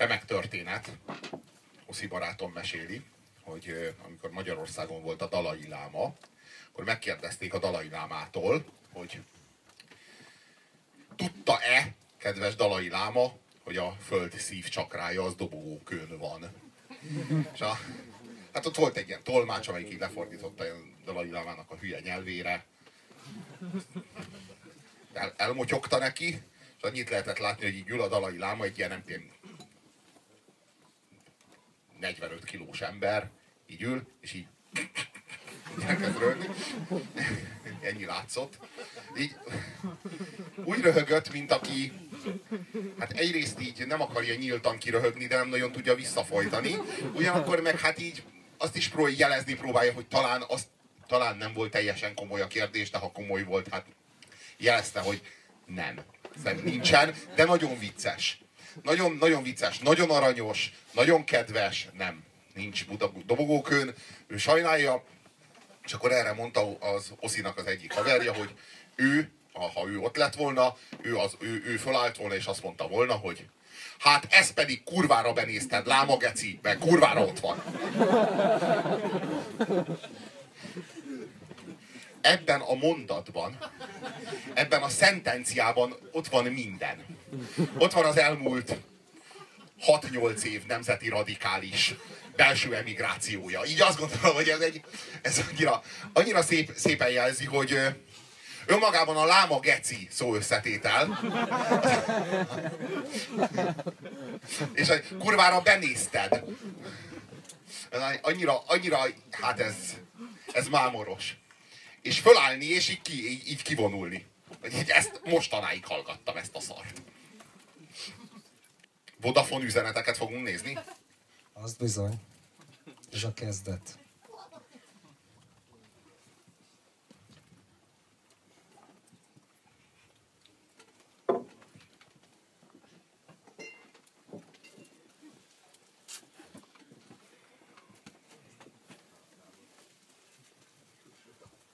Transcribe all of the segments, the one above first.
remek történet. Oszi barátom meséli, hogy amikor Magyarországon volt a Dalai Láma, akkor megkérdezték a Dalai Lámától, hogy tudta-e, kedves Dalai Láma, hogy a föld szívcsakrája az dobogókön van. És a, hát ott volt egy ilyen tolmács, amelyik így lefordította a Dalai Lámának a hülye nyelvére. El, elmotyogta neki, és annyit lehetett látni, hogy így ül a Dalai Láma, egy ilyen nem 45 kilós ember, így ül, és így elkezd röhögni. Ennyi látszott. Így úgy röhögött, mint aki hát egyrészt így nem akarja nyíltan kiröhögni, de nem nagyon tudja visszafolytani. Ugyanakkor meg hát így azt is pró jelezni próbálja, hogy talán, az, talán nem volt teljesen komoly a kérdés, de ha komoly volt, hát jelezte, hogy nem. Szerintem nincsen, de nagyon vicces. Nagyon, nagyon vicces, nagyon aranyos, nagyon kedves, nem, nincs dobogókön, ő sajnálja, és akkor erre mondta az Oszinak az egyik haverja, hogy ő, ha ő ott lett volna, ő, az, ő, ő fölállt volna, és azt mondta volna, hogy hát ez pedig kurvára benézted, láma geci, meg kurvára ott van. Ebben a mondatban, ebben a szentenciában ott van minden. Ott van az elmúlt 6-8 év nemzeti radikális belső emigrációja. Így azt gondolom, hogy ez, egy, ez annyira, annyira szép, szépen jelzi, hogy önmagában a láma geci szó összetétel. És kurvára benézted. Annyira, annyira, hát ez, ez mámoros. És fölállni, és így, ki, így, így kivonulni. Így ezt mostanáig hallgattam, ezt a szart. Vodafone üzeneteket fogunk nézni? Az bizony. Ez a kezdet.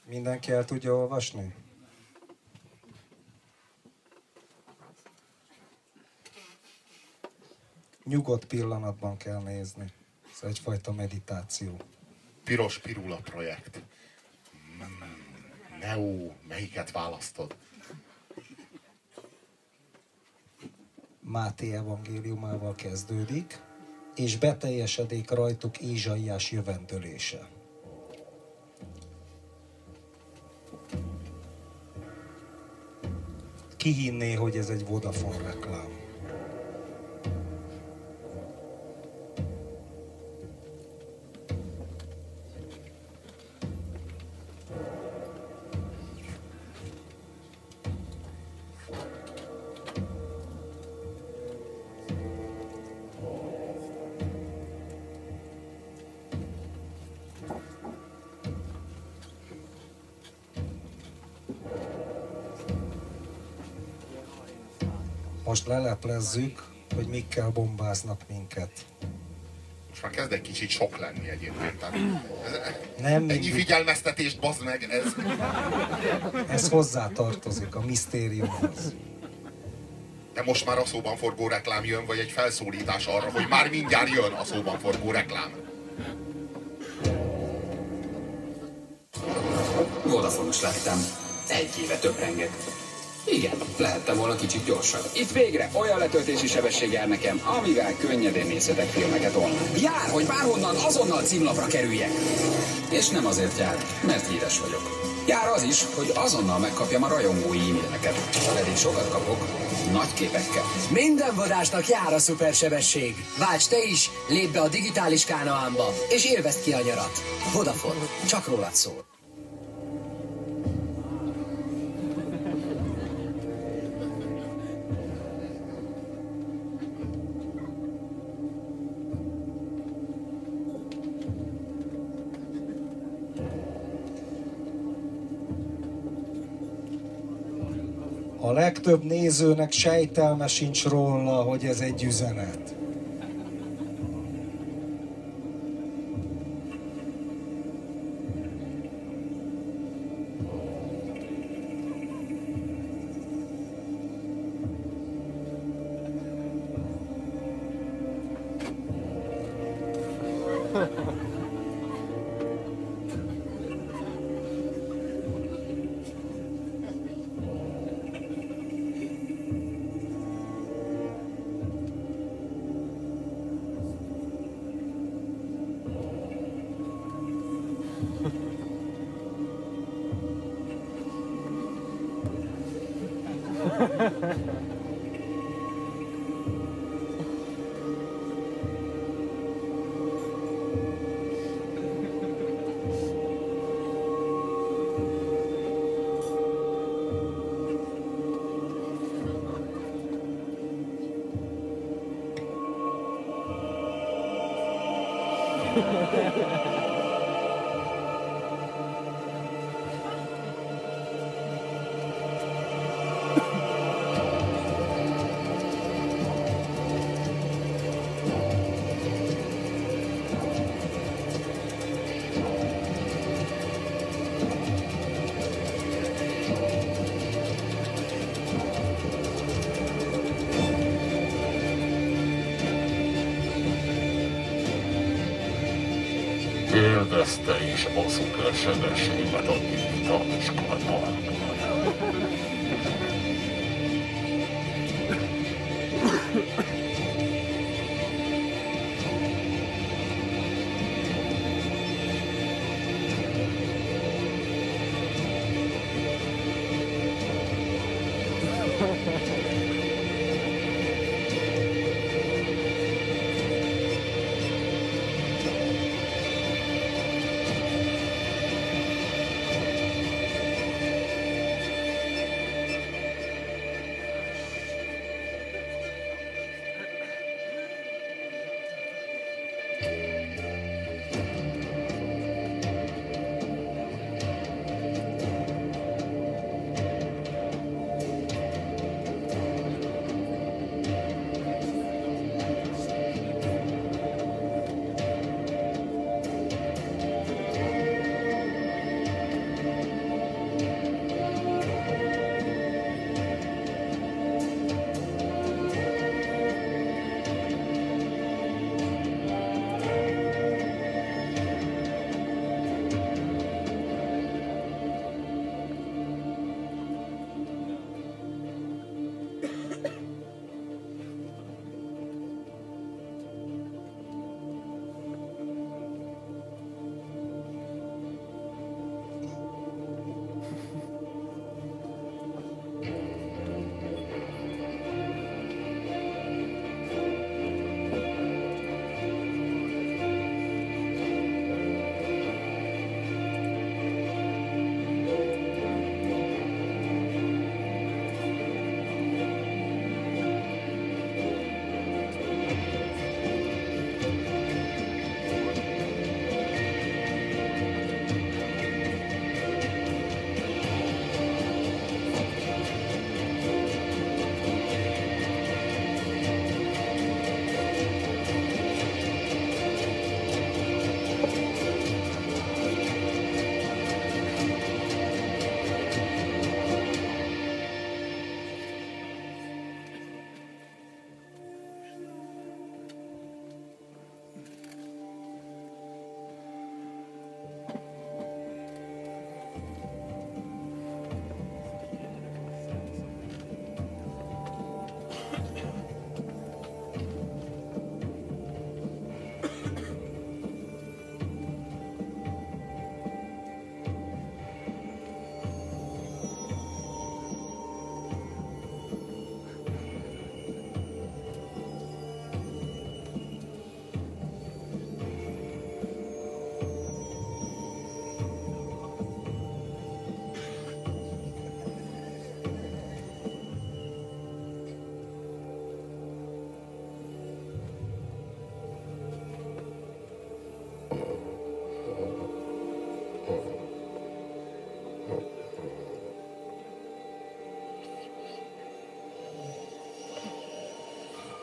Mindenki el tudja olvasni? Nyugodt pillanatban kell nézni. Ez egyfajta meditáció. Piros Pirula projekt. Neo, melyiket választod? Máté evangéliumával kezdődik, és beteljesedik rajtuk Ézsaiás jövendölése. Ki hinné, hogy ez egy Vodafone reklám? Most leleplezzük, hogy mikkel bombáznak minket. Most már kezd egy kicsit sok lenni egyébként. ez, Nem ennyi mindig. figyelmeztetést, bazd meg, ez... Ez hozzátartozik a misztériumhoz. De most már a szóban forgó reklám jön, vagy egy felszólítás arra, hogy már mindjárt jön a szóban forgó reklám. Vodafonos lettem. Egy éve töprengek. Igen, lehettem volna kicsit gyorsabb. Itt végre olyan letöltési sebesség jár nekem, amivel könnyedén nézhetek filmeket online. Jár, hogy bárhonnan azonnal címlapra kerüljek. És nem azért jár, mert híres vagyok. Jár az is, hogy azonnal megkapjam a rajongói e-maileket. Pedig sokat kapok, nagy képekkel. Minden vadásnak jár a szupersebesség. Válts te is, lépj be a digitális kánaánba, és élvezd ki a nyarat. Vodafone, csak rólad szól. Legtöbb nézőnek sejtelme sincs róla, hogy ez egy üzenet.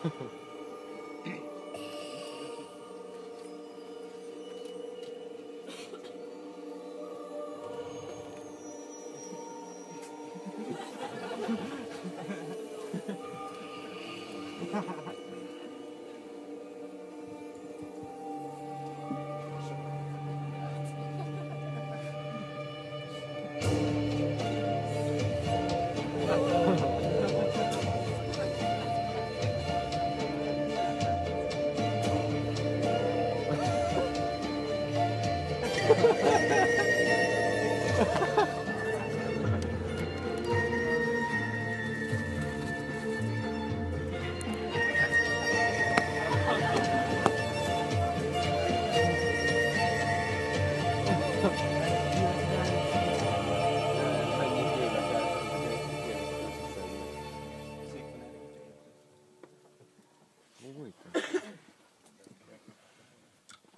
Ha ha.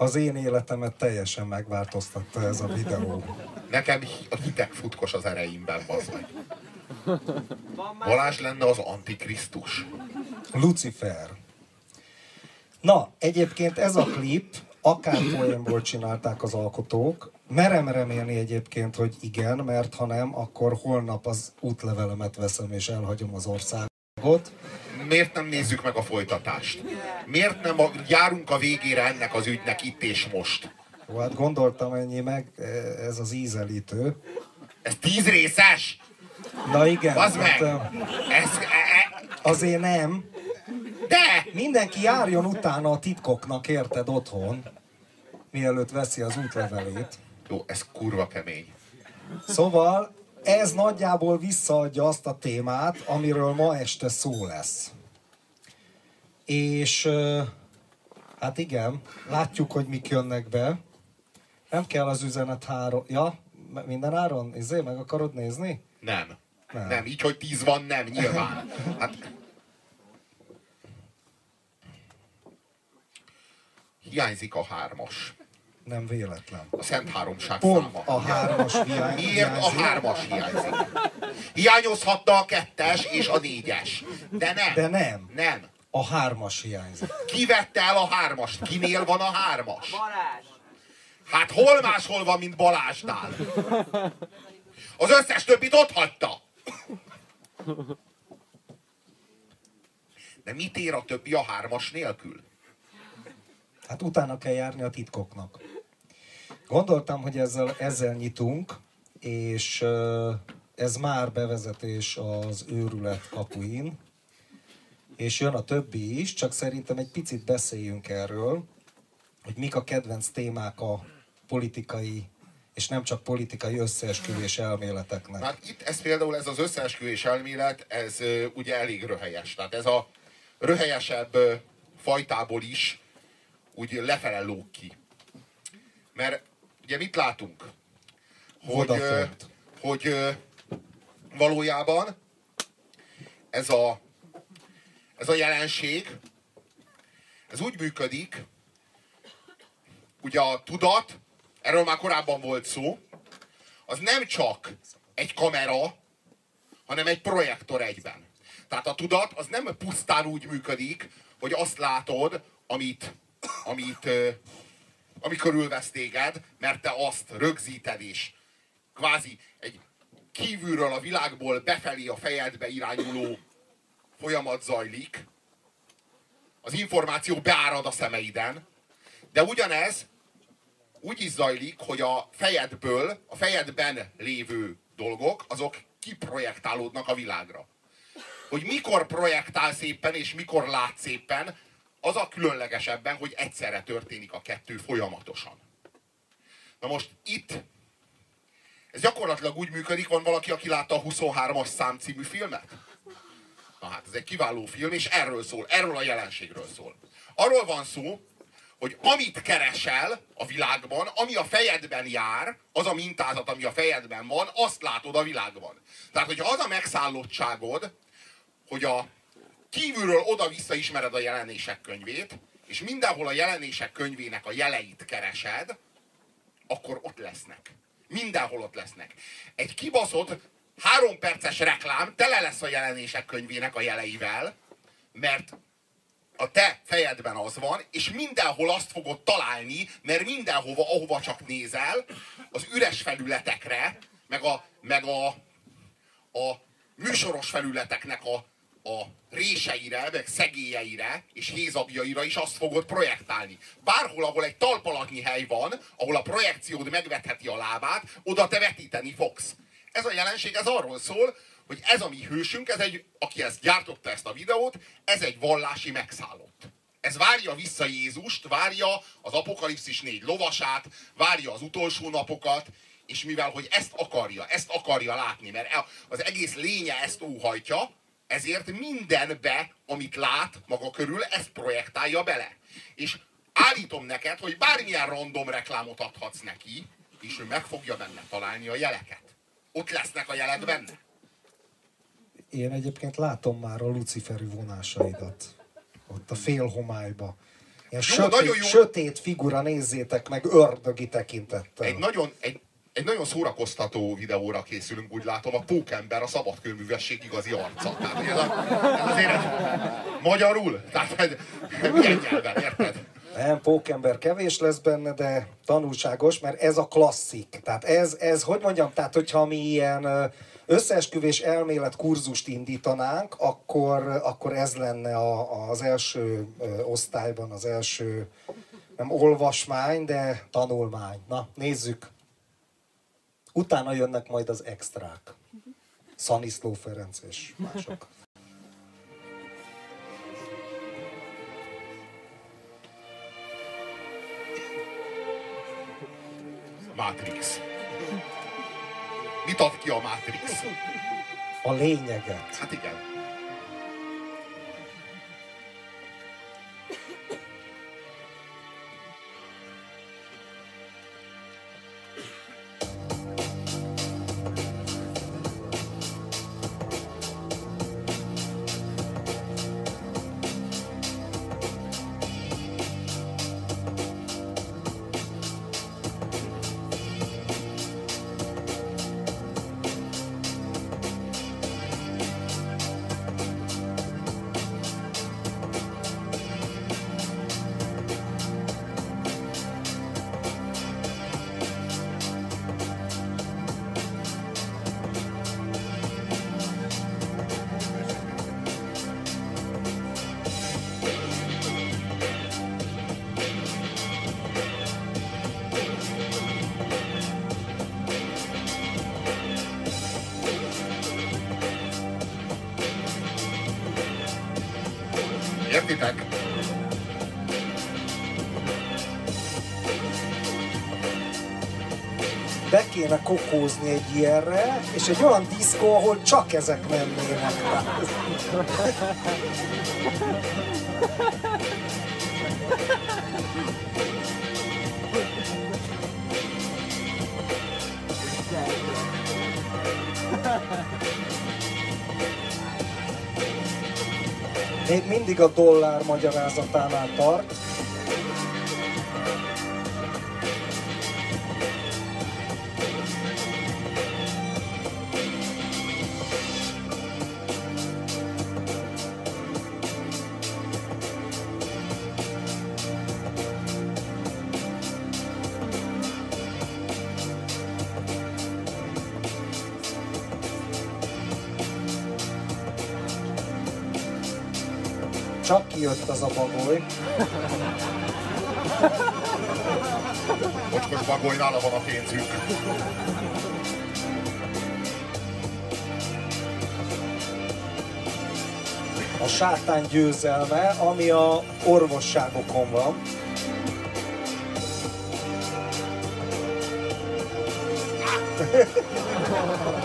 Az én életemet teljesen megváltoztatta ez a videó. Nekem a hideg futkos az ereimben, bazd meg. Balázs lenne az antikrisztus. Lucifer. Na, egyébként ez a klip, akár poénból csinálták az alkotók, merem remélni egyébként, hogy igen, mert ha nem, akkor holnap az útlevelemet veszem és elhagyom az országot. Miért nem nézzük meg a folytatást? Miért nem a, járunk a végére ennek az ügynek itt és most? Jó, hát gondoltam ennyi meg, ez az ízelítő. Ez tíz részes? Na igen, meg! hát, ö, Ez, e, e, azért nem. de! Mindenki járjon utána a titkoknak, érted, otthon, mielőtt veszi az útlevelét. Jó, ez kurva kemény. Szóval ez nagyjából visszaadja azt a témát, amiről ma este szó lesz. És hát igen, látjuk, hogy mik jönnek be. Nem kell az üzenet három... Ja, minden áron? Izé, meg akarod nézni? Nem. Nem. Nem. nem. Így, hogy tíz van, nem, nyilván. Hát... Hiányzik a hármas. Nem véletlen. A Szent Háromság Pont száma. a hármas hiány. Miért a hármas hiányzik? Hiányozhatta a kettes és a négyes. De nem. De nem. Nem. A hármas hiányzik. Ki vette el a hármast? Kinél van a hármas? Balázs. Hát hol máshol van, mint Balázsnál? Az összes többit ott hagyta. De mit ér a többi a hármas nélkül? Hát utána kell járni a titkoknak. Gondoltam, hogy ezzel, ezzel nyitunk, és ez már bevezetés az őrület kapuin, és jön a többi is, csak szerintem egy picit beszéljünk erről, hogy mik a kedvenc témák a politikai, és nem csak politikai összeesküvés elméleteknek. Hát itt ez például ez az összeesküvés elmélet, ez ö, ugye elég röhelyes. Tehát ez a röhelyesebb ö, fajtából is úgy lefele lóg ki. Mert ugye mit látunk? Hogy, hogy ö, valójában ez a, ez a jelenség, ez úgy működik, ugye a tudat, erről már korábban volt szó, az nem csak egy kamera, hanem egy projektor egyben. Tehát a tudat az nem pusztán úgy működik, hogy azt látod, amit, amit, ö, ami körülvesz téged, mert te azt rögzíted és kvázi egy kívülről a világból befelé a fejedbe irányuló folyamat zajlik, az információ beárad a szemeiden, de ugyanez úgy is zajlik, hogy a fejedből, a fejedben lévő dolgok, azok kiprojektálódnak a világra. Hogy mikor projektál szépen, és mikor lát szépen, az a különlegesebben, hogy egyszerre történik a kettő folyamatosan. Na most itt ez gyakorlatilag úgy működik, van valaki, aki látta a 23-as szám című filmet? Na hát, ez egy kiváló film, és erről szól, erről a jelenségről szól. Arról van szó, hogy amit keresel a világban, ami a fejedben jár, az a mintázat, ami a fejedben van, azt látod a világban. Tehát, hogyha az a megszállottságod, hogy a kívülről oda-vissza ismered a jelenések könyvét, és mindenhol a jelenések könyvének a jeleit keresed, akkor ott lesznek. Mindenhol ott lesznek. Egy kibaszott három perces reklám tele lesz a jelenések könyvének a jeleivel, mert a te fejedben az van, és mindenhol azt fogod találni, mert mindenhova, ahova csak nézel, az üres felületekre, meg a, meg a, a műsoros felületeknek a, a réseire, meg szegélyeire és hézagjaira is azt fogod projektálni. Bárhol, ahol egy talpalatnyi hely van, ahol a projekciód megvetheti a lábát, oda te vetíteni fogsz. Ez a jelenség, ez arról szól, hogy ez a mi hősünk, ez egy, aki ezt gyártotta ezt a videót, ez egy vallási megszállott. Ez várja vissza Jézust, várja az Apokalipszis négy lovasát, várja az utolsó napokat, és mivel, hogy ezt akarja, ezt akarja látni, mert az egész lénye ezt óhajtja, ezért mindenbe, amit lát maga körül, ezt projektálja bele. És állítom neked, hogy bármilyen random reklámot adhatsz neki, és ő meg fogja benne találni a jeleket. Ott lesznek a jelek benne. Én egyébként látom már a luciferi vonásaidat. Ott a fél homályba. Ilyen Jó, sötét, nagyon jó. sötét figura, nézzétek meg, ördögi tekintettel. Egy nagyon, egy, egy nagyon szórakoztató videóra készülünk, úgy látom, a Pókember a szabadkőművesség igazi arca. Tehát ez, a, ez azért egy, magyarul, tehát egy, milyen nyelven, érted? Nem, pókember kevés lesz benne, de tanulságos, mert ez a klasszik. Tehát ez, ez hogy mondjam, tehát hogyha mi ilyen összeesküvés elmélet kurzust indítanánk, akkor, akkor ez lenne a, az első osztályban, az első nem olvasmány, de tanulmány. Na, nézzük. Utána jönnek majd az extrák. Szaniszló Ferenc és mások. Matrix. Mit ad ki a Matrix? A lényeget. Hát igen. Kokózni egy ilyenre, és egy olyan diszkó, ahol csak ezek mennének. Még mindig a dollár magyarázatánál tart. Kijött az a bagoly. Mocskos bagoly, nála van a pénzünk. a sátán győzelme, ami a orvosságokon van.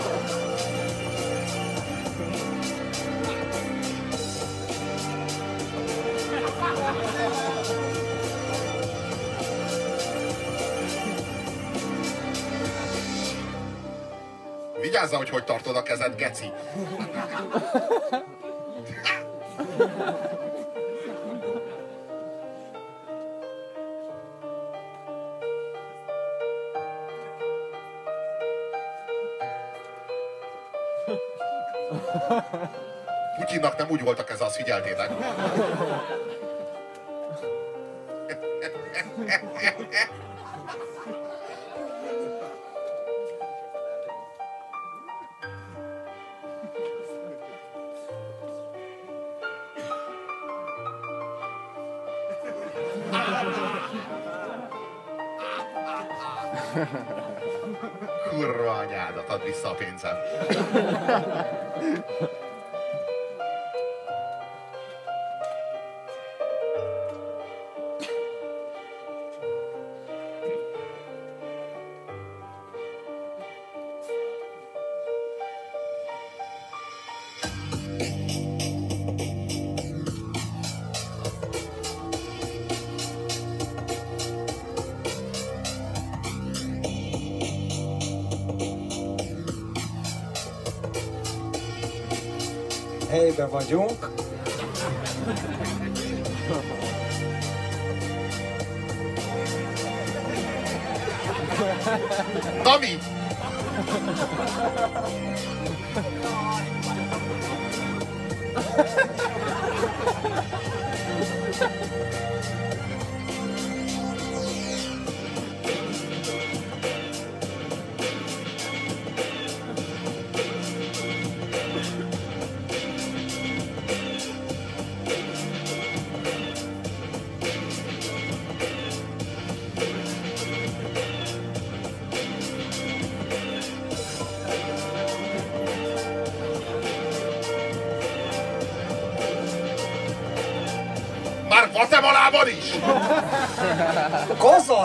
Vigyázzál, hogy hogy tartod a kezed, geci. Putyinnak nem úgy volt a keze, azt figyeltétek. Vissza a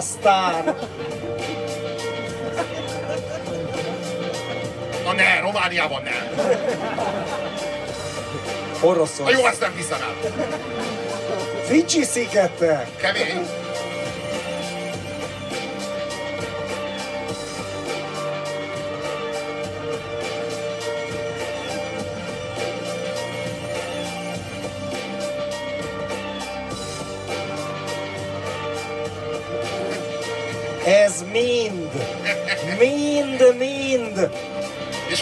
Kazasztán! Na ne, Romániában nem. Oroszország. jó, ezt nem hiszem el. Fidzsi szigetek! Kemény.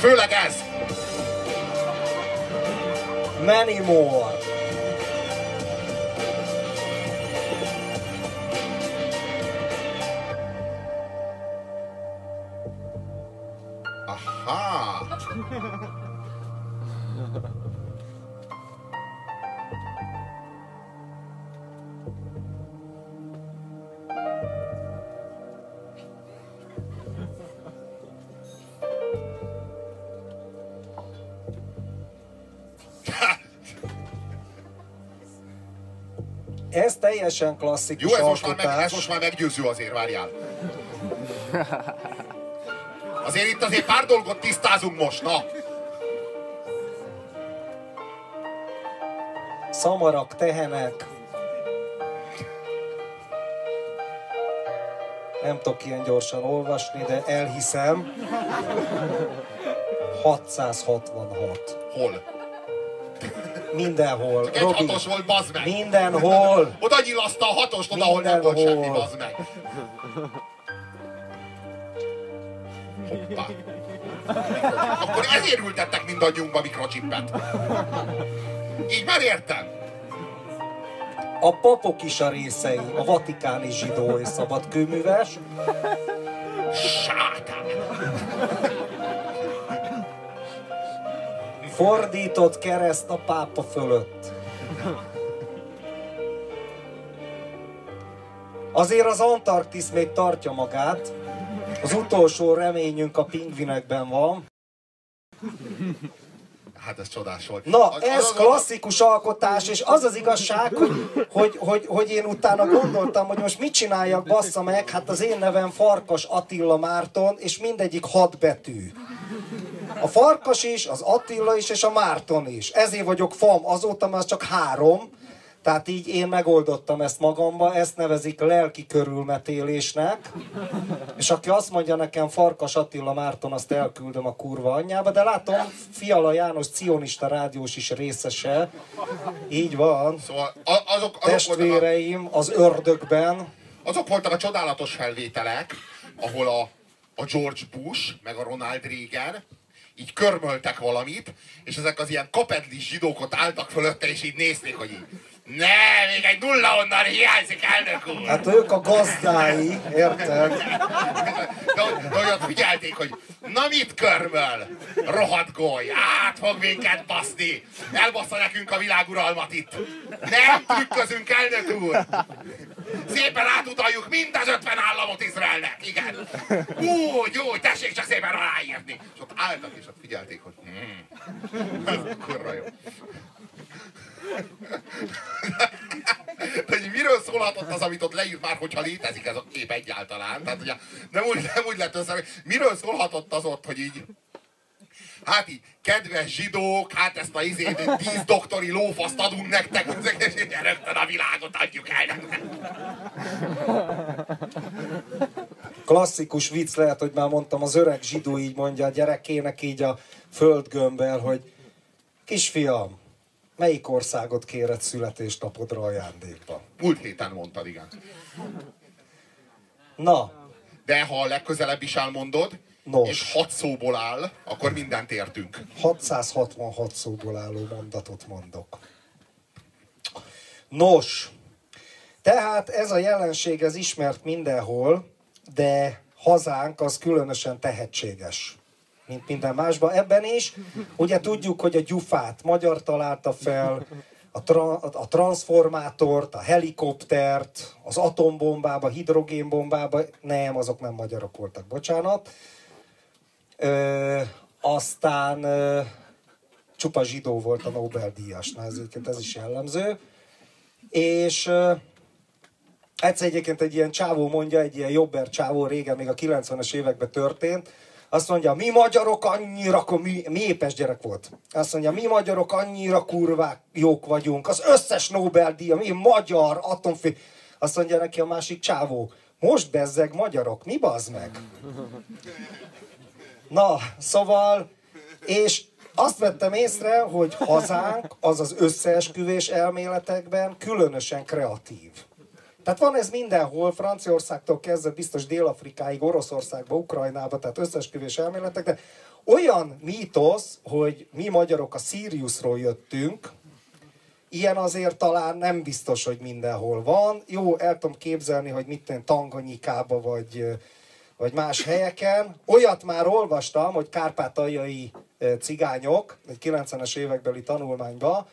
Főleg ez. Many more! Aha. Ez teljesen klasszikus Jó, ez most, már meg, ez most már meggyőző azért, várjál. Azért itt azért pár dolgot tisztázunk most, na. Szamarak, tehenek. Nem tudok ilyen gyorsan olvasni, de elhiszem. 666. Hol? Mindenhol. Egy Robi, hatos volt, bazd meg. mindenhol. Oda nyilaszta a hatost, oda, ahol nem volt semmi, bazd meg. Hoppá. Akkor ezért ültettek mindannyiunkba mikrocsippet. Így már értem. A papok is a részei, a vatikáni zsidó és szabadkőműves. Fordított kereszt a pápa fölött. Azért az Antarktisz még tartja magát. Az utolsó reményünk a pingvinekben van. Hát ez csodás volt. Na, ez klasszikus alkotás, és az az igazság, hogy, hogy, hogy, hogy én utána gondoltam, hogy most mit csináljak, bassza meg, hát az én nevem Farkas Attila Márton, és mindegyik hat betű. A Farkas is, az Attila is, és a Márton is. Ezért vagyok fam, azóta már csak három, tehát így én megoldottam ezt magamba, ezt nevezik lelki körülmetélésnek. És aki azt mondja nekem Farkas Attila Márton, azt elküldöm a kurva anyjába, de látom, Fiala János cionista rádiós is részese. Így van. Szóval azok, azok, Testvéreim az ördögben. azok voltak a csodálatos felvételek, ahol a, a George Bush, meg a Ronald Reagan így körmöltek valamit, és ezek az ilyen kapedlis zsidók ott álltak fölötte, és így nézték, hogy így ne, még egy nulla onnan hiányzik, elnök úr! Hát ők a gazdái, érted? De, de figyelték, hogy na mit körmöl? Rohadt goly, át fog minket baszni! Elbassza nekünk a világuralmat itt! Nem trükközünk, elnök úr! Szépen átutaljuk mind az 50 államot Izraelnek, igen! Úgy, úgy, tessék csak szépen aláírni! És ott álltak, és ott figyelték, hogy hmm, ez kurva jó. Hogy miről szólhatott az, amit ott leírt már, hogyha létezik ez a kép egyáltalán? Tehát ugye nem úgy, nem úgy lett össze, miről szólhatott az ott, hogy így Hát így, kedves zsidók, hát ezt a izét, tíz doktori lófaszt adunk nektek, és így rögtön a világot adjuk el. Klasszikus vicc lehet, hogy már mondtam, az öreg zsidó így mondja a gyerekének így a földgömbbel, hogy kisfiam, melyik országot kéred születésnapodra ajándékba? Múlt héten mondtad, igen. Na, De ha a legközelebb is elmondod, Nos. és hat szóból áll, akkor mindent értünk. 666 szóból álló mondatot mondok. Nos, tehát ez a jelenség ez ismert mindenhol, de hazánk az különösen tehetséges, mint minden másban. Ebben is, ugye tudjuk, hogy a gyufát magyar találta fel, a, tra- a transformátort, a helikoptert, az atombombába, hidrogénbombába, nem, azok nem magyarok voltak, bocsánat. Ö, aztán ö, csupa zsidó volt a Nobel-díjas, ez, ez is jellemző. És ö, egyszer egyébként egy ilyen csávó mondja, egy ilyen jobber csávó, régen még a 90-es években történt, azt mondja, mi magyarok annyira, mi, mi épes gyerek volt. Azt mondja, mi magyarok annyira kurvák jók vagyunk, az összes Nobel-díja, mi magyar, atomfé... Azt mondja neki a másik csávó, most bezzeg magyarok, mi bazd meg? Na, szóval, és azt vettem észre, hogy hazánk az az összeesküvés elméletekben különösen kreatív. Tehát van ez mindenhol, Franciaországtól kezdve biztos Dél-Afrikáig, Oroszországba, Ukrajnába, tehát összeesküvés elméletek, de olyan mítosz, hogy mi magyarok a Siriusról jöttünk, ilyen azért talán nem biztos, hogy mindenhol van. Jó, el tudom képzelni, hogy mit tenni Tanganyikába, vagy, vagy más helyeken. Olyat már olvastam, hogy kárpátaljai eh, cigányok, egy 90-es évekbeli tanulmányban,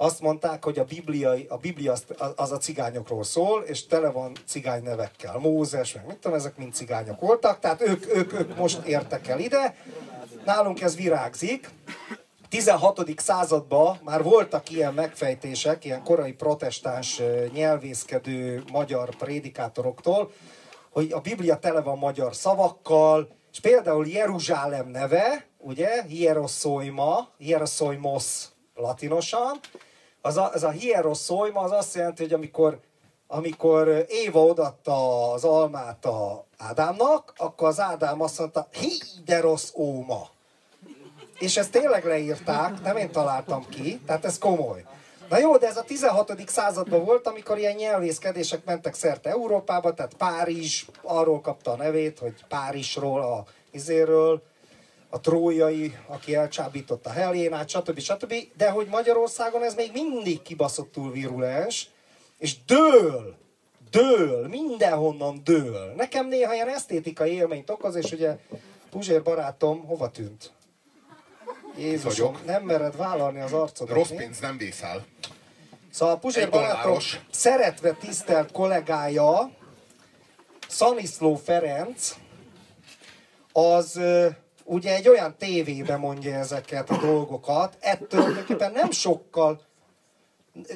azt mondták, hogy a, bibliai, a Biblia az, az a cigányokról szól, és tele van cigány nevekkel. Mózes, meg mit tudom, ezek mind cigányok voltak, tehát ők, ők, ők most értek el ide. Nálunk ez virágzik. 16. században már voltak ilyen megfejtések, ilyen korai protestáns nyelvészkedő magyar prédikátoroktól, hogy a Biblia tele van magyar szavakkal, és például Jeruzsálem neve, ugye, hieroszoima, hieroszoimos latinosan, az a, az a hieroszoima az azt jelenti, hogy amikor, amikor Éva odatta az almát a Ádámnak, akkor az Ádám azt mondta, hideros óma. És ezt tényleg leírták, nem én találtam ki, tehát ez komoly. Na jó, de ez a 16. században volt, amikor ilyen nyelvészkedések mentek szerte Európába, tehát Párizs arról kapta a nevét, hogy Párizsról, a izéről, a trójai, aki elcsábította Helénát, stb. stb. De hogy Magyarországon ez még mindig kibaszottul virulens, és dől, dől, mindenhonnan dől. Nekem néha ilyen esztétikai élményt okoz, és ugye Puzsér barátom hova tűnt? Jézusom, nem mered vállalni az arcodat. Rossz pénz nem vészel. Szóval a Puzsér barátom szeretve tisztelt kollégája, Szaniszló Ferenc, az ugye egy olyan tévébe mondja ezeket a dolgokat, ettől tulajdonképpen nem sokkal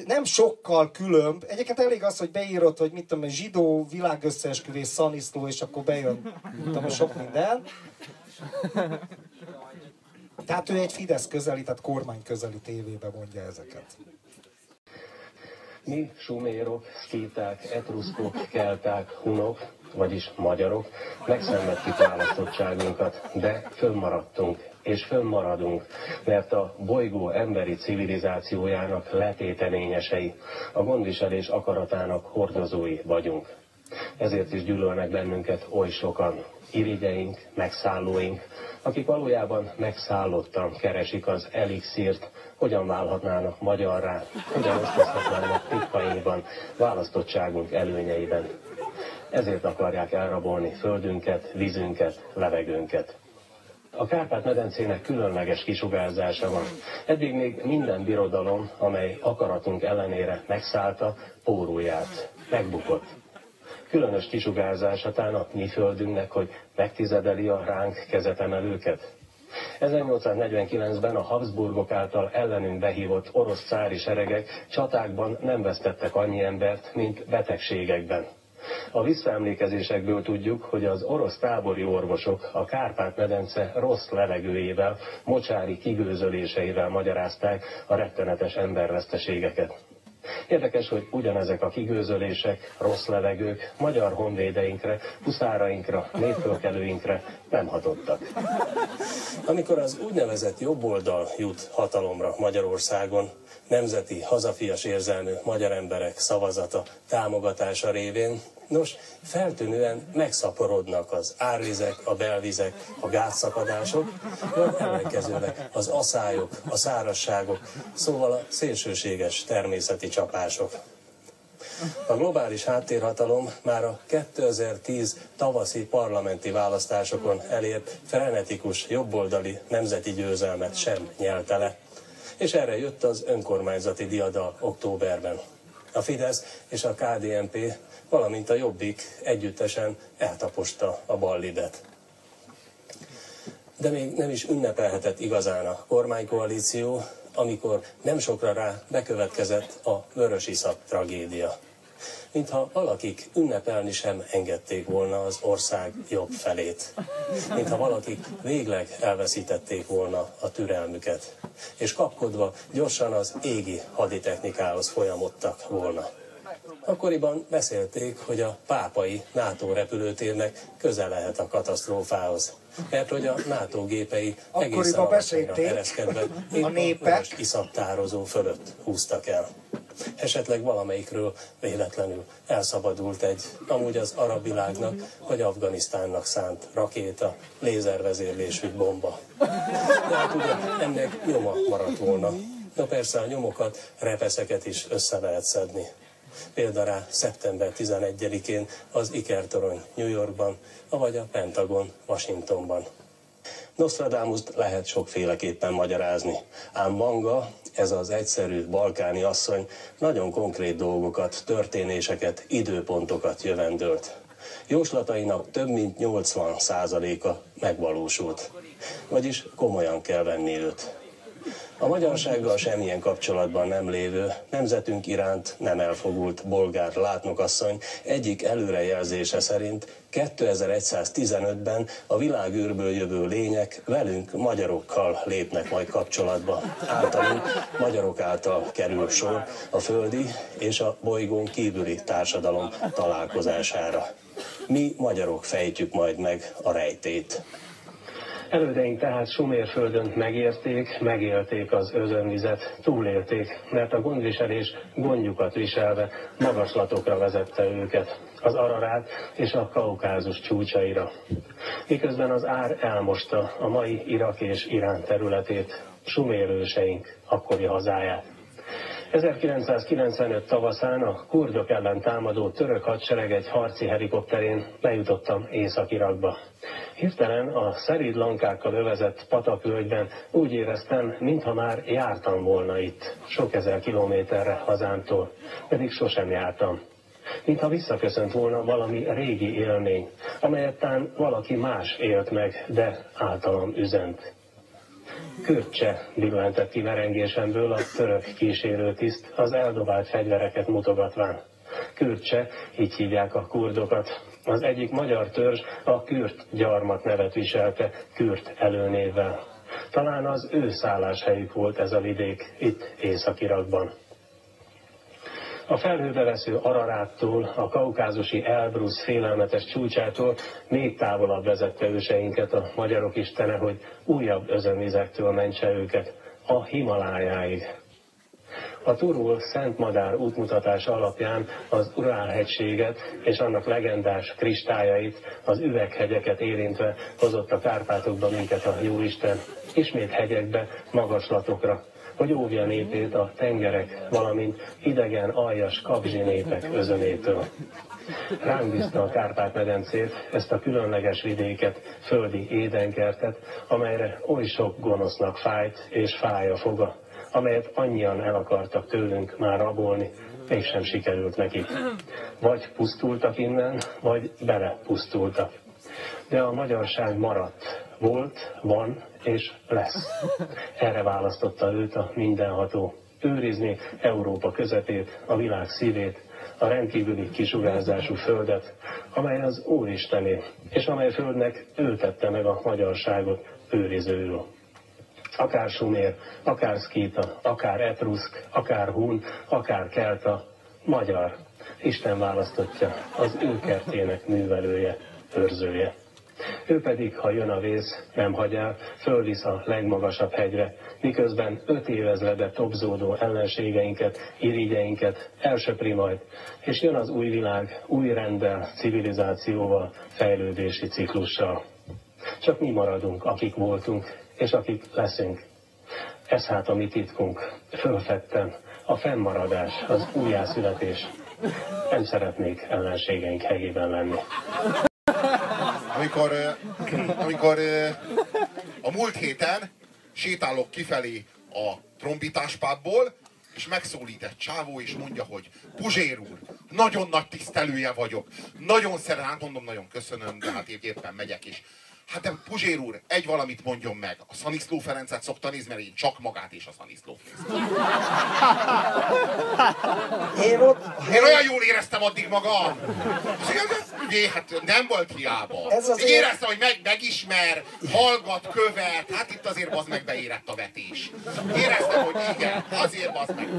nem sokkal különb. Egyébként elég az, hogy beírod, hogy mit tudom, zsidó világösszeesküvés Szaniszló, és akkor bejön, tudom, sok minden. Tehát ő egy Fidesz közeli, tehát kormány közeli tévébe mondja ezeket. Mi sumérok, szkíták, etruszkok, kelták, hunok, vagyis magyarok megszenvedtük választottságunkat, de fönnmaradtunk és fönnmaradunk, mert a bolygó emberi civilizációjának letéteményesei, a gondviselés akaratának hordozói vagyunk. Ezért is gyűlölnek bennünket oly sokan, irigyeink, megszállóink, akik valójában megszállottan keresik az elixírt, hogyan válhatnának magyarrá, hogyan osztozhatnának titkainkban, választottságunk előnyeiben. Ezért akarják elrabolni földünket, vízünket, levegőnket. A Kárpát-medencének különleges kisugárzása van. Eddig még minden birodalom, amely akaratunk ellenére megszállta, pórulját, megbukott. Különös kisugárzása talán a mi földünknek, hogy megtizedeli a ránk kezetemelőket. 1849-ben a Habsburgok által ellenünk behívott orosz cári seregek csatákban nem vesztettek annyi embert, mint betegségekben. A visszaemlékezésekből tudjuk, hogy az orosz tábori orvosok a Kárpát-medence rossz levegőjével, mocsári kigőzöléseivel magyarázták a rettenetes emberveszteségeket. Érdekes, hogy ugyanezek a kigőzölések, rossz levegők magyar honvédeinkre, huszárainkra, népfölkelőinkre nem hatottak. Amikor az úgynevezett jobboldal jut hatalomra Magyarországon, nemzeti, hazafias érzelmű magyar emberek szavazata, támogatása révén, nos, feltűnően megszaporodnak az árvizek, a belvizek, a gátszakadások, vagy ellenkezőleg az aszályok, a szárasságok, szóval a szélsőséges természeti csapások. A globális háttérhatalom már a 2010 tavaszi parlamenti választásokon elért frenetikus jobboldali nemzeti győzelmet sem nyelte le. És erre jött az önkormányzati diadal októberben. A Fidesz és a KDNP, valamint a Jobbik együttesen eltaposta a ballidet. De még nem is ünnepelhetett igazán a kormánykoalíció, amikor nem sokra rá bekövetkezett a vörösiszap tragédia. Mintha valakik ünnepelni sem engedték volna az ország jobb felét. Mintha valakik végleg elveszítették volna a türelmüket. És kapkodva gyorsan az égi haditechnikához folyamodtak volna. Akkoriban beszélték, hogy a pápai NATO repülőtérnek közel lehet a katasztrófához. Mert hogy a NATO gépei egészen alacsonyra ereszkedve a népek iszaptározó fölött húztak el. Esetleg valamelyikről véletlenül elszabadult egy, amúgy az arab világnak vagy Afganisztánnak szánt rakéta, lézervezérlésű bomba. De hát ugye ennek nyoma maradt volna. Na persze a nyomokat, repeszeket is össze lehet szedni. Például szeptember 11-én az Ikertorony New Yorkban, vagy a Pentagon Washingtonban. Nostradamus lehet sokféleképpen magyarázni, ám Manga, ez az egyszerű balkáni asszony nagyon konkrét dolgokat, történéseket, időpontokat jövendölt. Jóslatainak több mint 80 százaléka megvalósult. Vagyis komolyan kell venni őt. A magyarsággal semmilyen kapcsolatban nem lévő, nemzetünk iránt nem elfogult bolgár látnokasszony egyik előrejelzése szerint 2115-ben a világűrből jövő lények velünk, magyarokkal lépnek majd kapcsolatba. Általunk magyarok által kerül sor a földi és a bolygón kívüli társadalom találkozására. Mi magyarok fejtjük majd meg a rejtét. Elődeink tehát Sumérföldön megérték, megélték az özönvizet, túlélték, mert a gondviselés gondjukat viselve magaslatokra vezette őket, az Ararát és a Kaukázus csúcsaira. Miközben az ár elmosta a mai Irak és Irán területét, sumérőseink akkori hazáját. 1995 tavaszán a kurdok ellen támadó török hadsereg egy harci helikopterén lejutottam Észak-Irakba. Hirtelen a szerid lankákkal övezett patakvölgyben úgy éreztem, mintha már jártam volna itt, sok ezer kilométerre hazámtól, pedig sosem jártam. Mintha visszaköszönt volna valami régi élmény, amelyet tán valaki más élt meg, de általam üzent. Kürtse billentett ki merengésemből a török kísérőtiszt, az eldobált fegyvereket mutogatván. Kürtse, így hívják a kurdokat. Az egyik magyar törzs a Kürt gyarmat nevet viselte, Kürt előnévvel. Talán az ő szálláshelyük volt ez a vidék, itt Észak-Irakban. A felhőbe vesző Araráttól, a kaukázusi Elbrus félelmetes csúcsától még távolabb vezette őseinket a magyarok istene, hogy újabb özönvizektől mentse őket, a Himalájáig. A Turul Szent Madár útmutatás alapján az Urál-hegységet és annak legendás kristályait, az üveghegyeket érintve hozott a Kárpátokba minket a Jóisten, ismét hegyekbe, magaslatokra, hogy óvja népét a tengerek, valamint idegen, aljas kabzsi népek özönétől. Ránk bízta a Kárpát-medencét, ezt a különleges vidéket, földi édenkertet, amelyre oly sok gonosznak fájt és fáj a foga, amelyet annyian el akartak tőlünk már rabolni, mégsem sikerült nekik. Vagy pusztultak innen, vagy belepusztultak. De a magyarság maradt. Volt, van és lesz. Erre választotta őt a mindenható. Őrizni Európa közepét, a világ szívét, a rendkívüli kisugárzású földet, amely az Úristené, és amely földnek ő tette meg a magyarságot őrizőül. Akár Sumér, akár Szkíta, akár Etruszk, akár Hun, akár Kelta, magyar. Isten választotja, az ő kertének művelője, őrzője. Ő pedig, ha jön a vész, nem hagy el, fölvisz a legmagasabb hegyre, miközben öt évezredbe topzódó ellenségeinket, irigyeinket elsöpri majd, és jön az új világ, új rendel, civilizációval, fejlődési ciklussal. Csak mi maradunk, akik voltunk, és akik leszünk. Ez hát a mi titkunk. Fölfedtem. A fennmaradás, az újjászületés. Nem szeretnék ellenségeink helyében lenni. Amikor, amikor a múlt héten sétálok kifelé a trombitáspádból, és megszólít egy csávó, és mondja, hogy Puzsér úr, nagyon nagy tisztelője vagyok, nagyon szeretem, hát mondom, nagyon köszönöm, de hát épp- éppen megyek, és Hát de Puzsér úr, egy valamit mondjon meg. A Szaniszló Ferencet szokta nézni, mert én csak magát és a Szaniszlót nézem. Én ott... Én olyan jól éreztem addig magam. Ugye, hát nem volt hiába. Ez az Én ér- éreztem, hogy meg, megismer, hallgat, követ, hát itt azért az meg beérett a vetés. Éreztem, hogy igen, azért az meg.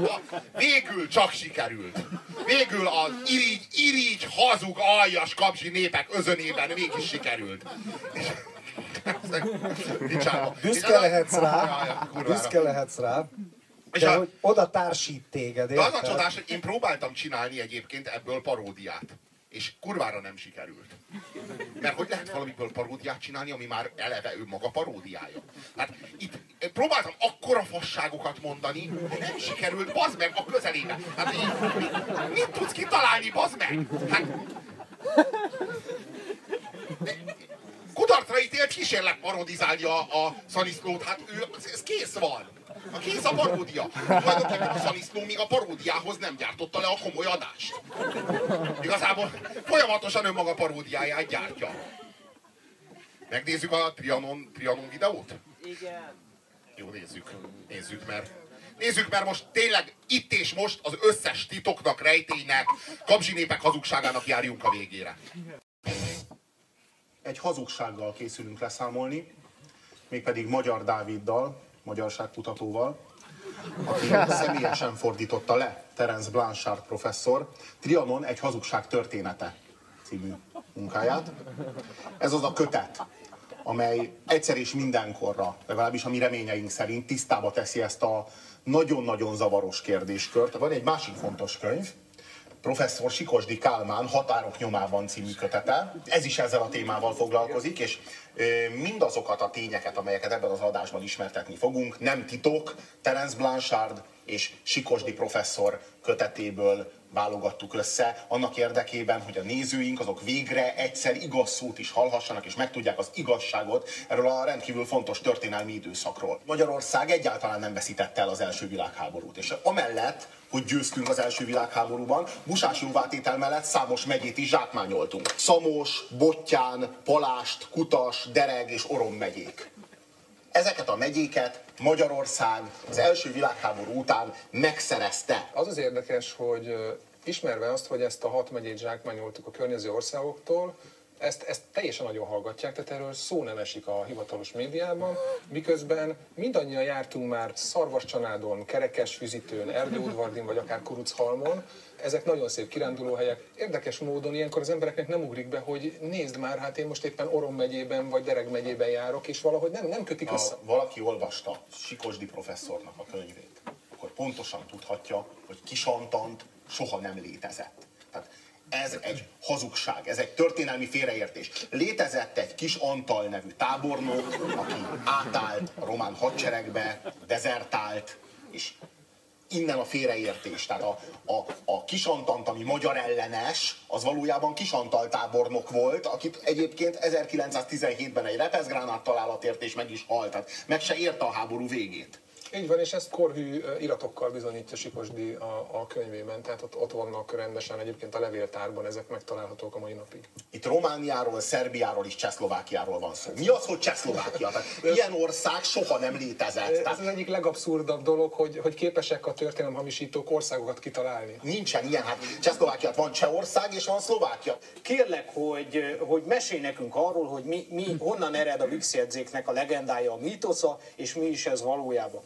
Végül csak sikerült. Végül az irigy, irigy, hazug, aljas kapzsi népek özönében mégis sikerült. Büszke lehetsz rá, büszke lehetsz rá, És de a- hogy oda társít téged, De az a csodás, hogy én próbáltam csinálni egyébként ebből paródiát. És kurvára nem sikerült. Mert hogy lehet valamiből paródiát csinálni, ami már eleve ő maga paródiája. Hát itt próbáltam akkora fasságokat mondani, de nem sikerült, bazd meg a közelébe. Hát így, mit, mit tudsz kitalálni, bazd meg? Hát, kudarcra ítélt kísérlet parodizálni a, a Szaniszlót, hát ő, ez, kész van. A kész a paródia. Tulajdonképpen a Szaniszló még a paródiához nem gyártotta le a komoly adást. Igazából folyamatosan önmaga paródiáját gyártja. Megnézzük a Trianon, Trianon videót? Igen. Jó, nézzük. Nézzük, mert Nézzük, mert most tényleg itt és most az összes titoknak, rejtélynek, kapzsinépek hazugságának járjunk a végére. Egy hazugsággal készülünk leszámolni, mégpedig Magyar Dáviddal, magyarságkutatóval, aki személyesen fordította le Terence Blanchard professzor Trianon egy hazugság története című munkáját. Ez az a kötet, amely egyszer és mindenkorra, legalábbis a mi reményeink szerint tisztába teszi ezt a nagyon-nagyon zavaros kérdéskört. Van egy másik fontos könyv, professzor Sikosdi Kálmán Határok nyomában című kötete. Ez is ezzel a témával foglalkozik, és mindazokat a tényeket, amelyeket ebben az adásban ismertetni fogunk, nem titok, Terence Blanchard és Sikosdi professzor kötetéből válogattuk össze, annak érdekében, hogy a nézőink azok végre egyszer igaz szót is hallhassanak, és megtudják az igazságot erről a rendkívül fontos történelmi időszakról. Magyarország egyáltalán nem veszítette el az első világháborút, és amellett, hogy győztünk az első világháborúban, busás jóvátétel mellett számos megyét is zsákmányoltunk. Szamos, Bottyán, Palást, Kutas, Dereg és Orom megyék. Ezeket a megyéket Magyarország az első világháború után megszerezte. Az az érdekes, hogy ismerve azt, hogy ezt a hat megyét zsákmányoltuk a környező országoktól, ezt, ezt teljesen nagyon hallgatják, tehát erről szó nem esik a hivatalos médiában, miközben mindannyian jártunk már Szarvascsanádon, Kerekesfüzitőn, Erdőudvardin vagy akár Kuruchalmon, ezek nagyon szép kirándulóhelyek. Érdekes módon ilyenkor az embereknek nem ugrik be, hogy nézd már, hát én most éppen Orom megyében vagy Dereg megyében járok, és valahogy nem, nem kötik össze. Ha valaki olvasta Sikosdi professzornak a könyvét, akkor pontosan tudhatja, hogy Kisantant soha nem létezett. Tehát ez egy hazugság, ez egy történelmi félreértés. Létezett egy kis Antal nevű tábornok, aki átállt a román hadseregbe, dezertált, és innen a félreértés. Tehát a, a, a Kisantant, ami magyar ellenes, az valójában Kisantal tábornok volt, akit egyébként 1917-ben egy repeszgránát találatért és meg is halt. Tehát meg se érte a háború végét. Így van, és ezt korhű iratokkal bizonyítja Sikosdi a, a könyvében, tehát ott, ott vannak rendesen egyébként a levéltárban, ezek megtalálhatók a mai napig. Itt Romániáról, Szerbiáról és Csehszlovákiáról van szó. Mi az, hogy Csehszlovákia? Tehát ilyen ország soha nem létezett. Ez Tehát az egyik legabszurdabb dolog, hogy, hogy képesek a történelemhamisítók országokat kitalálni. nincsen ilyen. Hát Csehszlovákiát van Csehország és van Szlovákia. Kérlek, hogy, hogy mesélj nekünk arról, hogy mi, mi honnan ered a Vixjegyzéknek a legendája, a mítosza, és mi is ez valójában.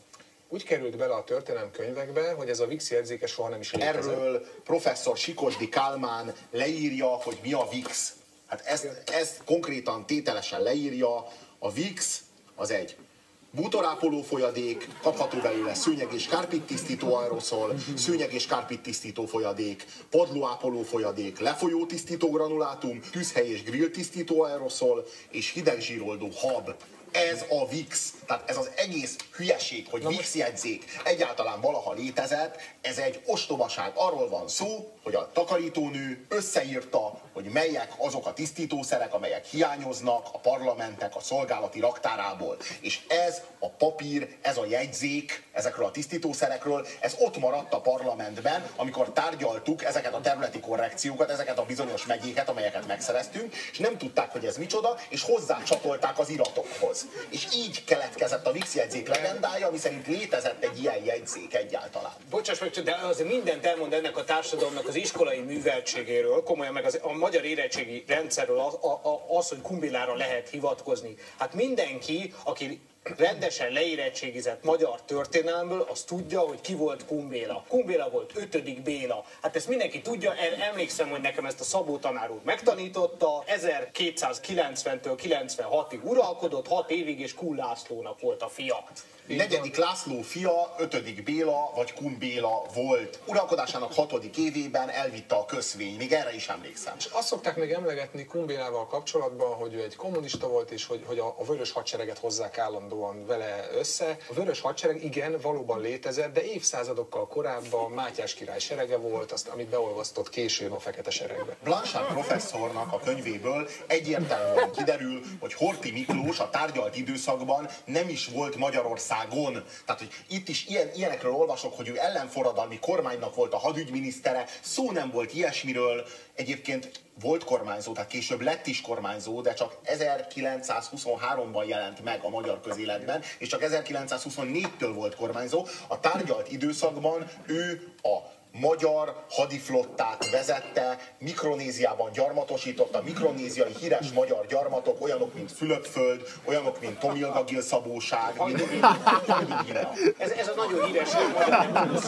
Úgy került bele a történelem könyvekbe, hogy ez a Vix jegyzéke soha nem is létezett. Erről professzor Sikosdi Kálmán leírja, hogy mi a VIX. Hát ezt, ezt konkrétan tételesen leírja a VIX, az egy bútorápoló folyadék, kapható belőle szőnyeg és kárpit tisztító aeroszol, szőnyeg és kárpit tisztító folyadék, padlóápoló folyadék, lefolyó tisztító granulátum, tűzhely és grill tisztító aeroszol, és hidegzsíroldó hab. Ez a VIX. Tehát ez az egész hülyeség, hogy VIX jegyzék egyáltalán valaha létezett, ez egy ostobaság. Arról van szó, hogy a takarítónő összeírta, hogy melyek azok a tisztítószerek, amelyek hiányoznak a parlamentek a szolgálati raktárából. És ez a papír, ez a jegyzék ezekről a tisztítószerekről, ez ott maradt a parlamentben, amikor tárgyaltuk ezeket a területi korrekciókat, ezeket a bizonyos megyéket, amelyeket megszereztünk, és nem tudták, hogy ez micsoda, és hozzácsatolták az iratokhoz. És így keletkezett a VIX jegyzék legendája, ami szerint létezett egy ilyen jegyzék egyáltalán. Bocsáss meg, de azért mindent elmond ennek a társadalomnak az iskolai műveltségéről, komolyan meg az, a magyar érettségi rendszerről az, a, a, az, hogy kumbilára lehet hivatkozni. Hát mindenki, aki rendesen leérettségizett magyar történelmből, az tudja, hogy ki volt Kumbéla. Kumbéla volt ötödik Béla. Hát ezt mindenki tudja, El- emlékszem, hogy nekem ezt a Szabó tanár úr megtanította. 1290-től 96-ig uralkodott, 6 évig, és Kun Lászlónak volt a fia. Negyedik László fia, ötödik Béla, vagy Kun Béla volt. Uralkodásának hatodik évében elvitte a közvény. Még erre is emlékszem. És azt szokták még emlegetni Kumbélával kapcsolatban, hogy ő egy kommunista volt, és hogy, hogy a, a vörös hadsereget hozzák állandóan vele össze. A vörös hadsereg igen, valóban létezett, de évszázadokkal korábban Mátyás király serege volt, azt, amit beolvasztott később a fekete seregbe. Blanchard professzornak a könyvéből egyértelműen kiderül, hogy Horthy Miklós a tárgyalt időszakban nem is volt Magyarországon. Tehát, hogy itt is ilyen, ilyenekről olvasok, hogy ő ellenforradalmi kormánynak volt a hadügyminisztere, szó nem volt ilyesmiről. Egyébként volt kormányzó, tehát később lett is kormányzó, de csak 1923-ban jelent meg a magyar közéletben, és csak 1924-től volt kormányzó. A tárgyalt időszakban ő a magyar hadiflottát vezette, Mikronéziában gyarmatosította, mikronéziai híres magyar gyarmatok, olyanok, mint Fülöpföld, olyanok, mint Tomilgagil szabóság, mint. Ez, ez a nagyon híres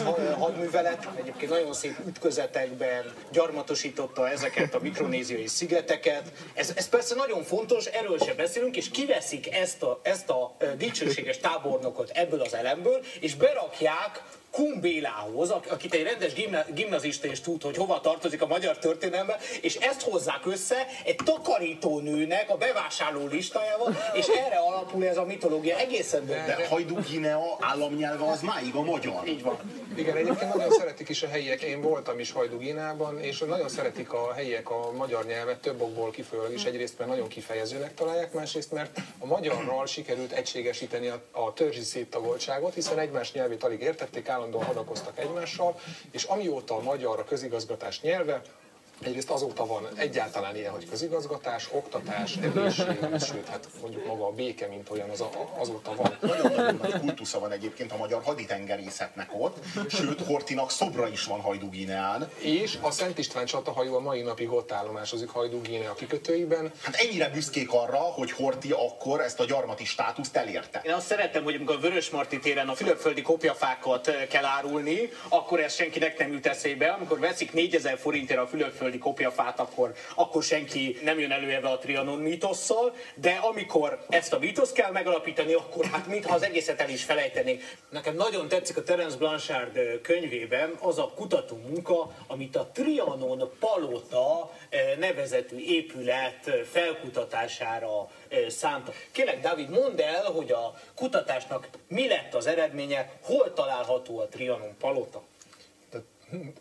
magyar hadművelet, egyébként nagyon szép ütközetekben gyarmatosította ezeket a mikronéziai szigeteket. Ez, ez persze nagyon fontos, erről se beszélünk, és kiveszik ezt a, ezt a dicsőséges tábornokot ebből az elemből, és berakják Kumbélához, akit egy rendes gimna, gimnazista is tud, hogy hova tartozik a magyar történelembe, és ezt hozzák össze egy takarítónőnek a bevásárló listájával, és erre alapul ez a mitológia egészen De döbbenetes. Hajdú-Guinea államnyelve az máig a magyar. Így van. Igen, egyébként nagyon szeretik is a helyiek. Én voltam is Hajdú-Gínában, és nagyon szeretik a helyiek a magyar nyelvet több okból kifolyólag is. Egyrészt, mert nagyon kifejezőnek találják, másrészt, mert a magyarral sikerült egységesíteni a, a törzsi széttagoltságot, hiszen egymás nyelvét alig értették, állandóan hadakoztak egymással, és amióta a magyar a közigazgatás nyelve, Egyrészt azóta van egyáltalán ilyen, hogy közigazgatás, oktatás, egészség, sőt, hát mondjuk maga a béke, mint olyan, az a, azóta van. Nagyon-nagyon nagy kultusza van egyébként a magyar haditengerészetnek ott, sőt, Hortinak szobra is van Hajdú-Guineán. És a Szent István csatahajó a mai napig ott állomásozik Hajdú Gínea kikötőiben. Hát ennyire büszkék arra, hogy Horti akkor ezt a gyarmati státuszt elérte. Én azt szerettem, hogy amikor a Vörösmarty téren a fülöpföldi kopjafákat kell árulni, akkor ez senkinek nem jut eszébe. Amikor veszik 4000 forintért a fülöpföldi kopjafát, akkor, akkor senki nem jön elő ebbe a Trianon mítosszal, de amikor ezt a mítoszt kell megalapítani, akkor hát mintha az egészet el is felejtenék. Nekem nagyon tetszik a Terence Blanchard könyvében az a kutató munka, amit a Trianon Palota nevezetű épület felkutatására szánta. Kérlek, Dávid, mondd el, hogy a kutatásnak mi lett az eredménye, hol található a Trianon Palota?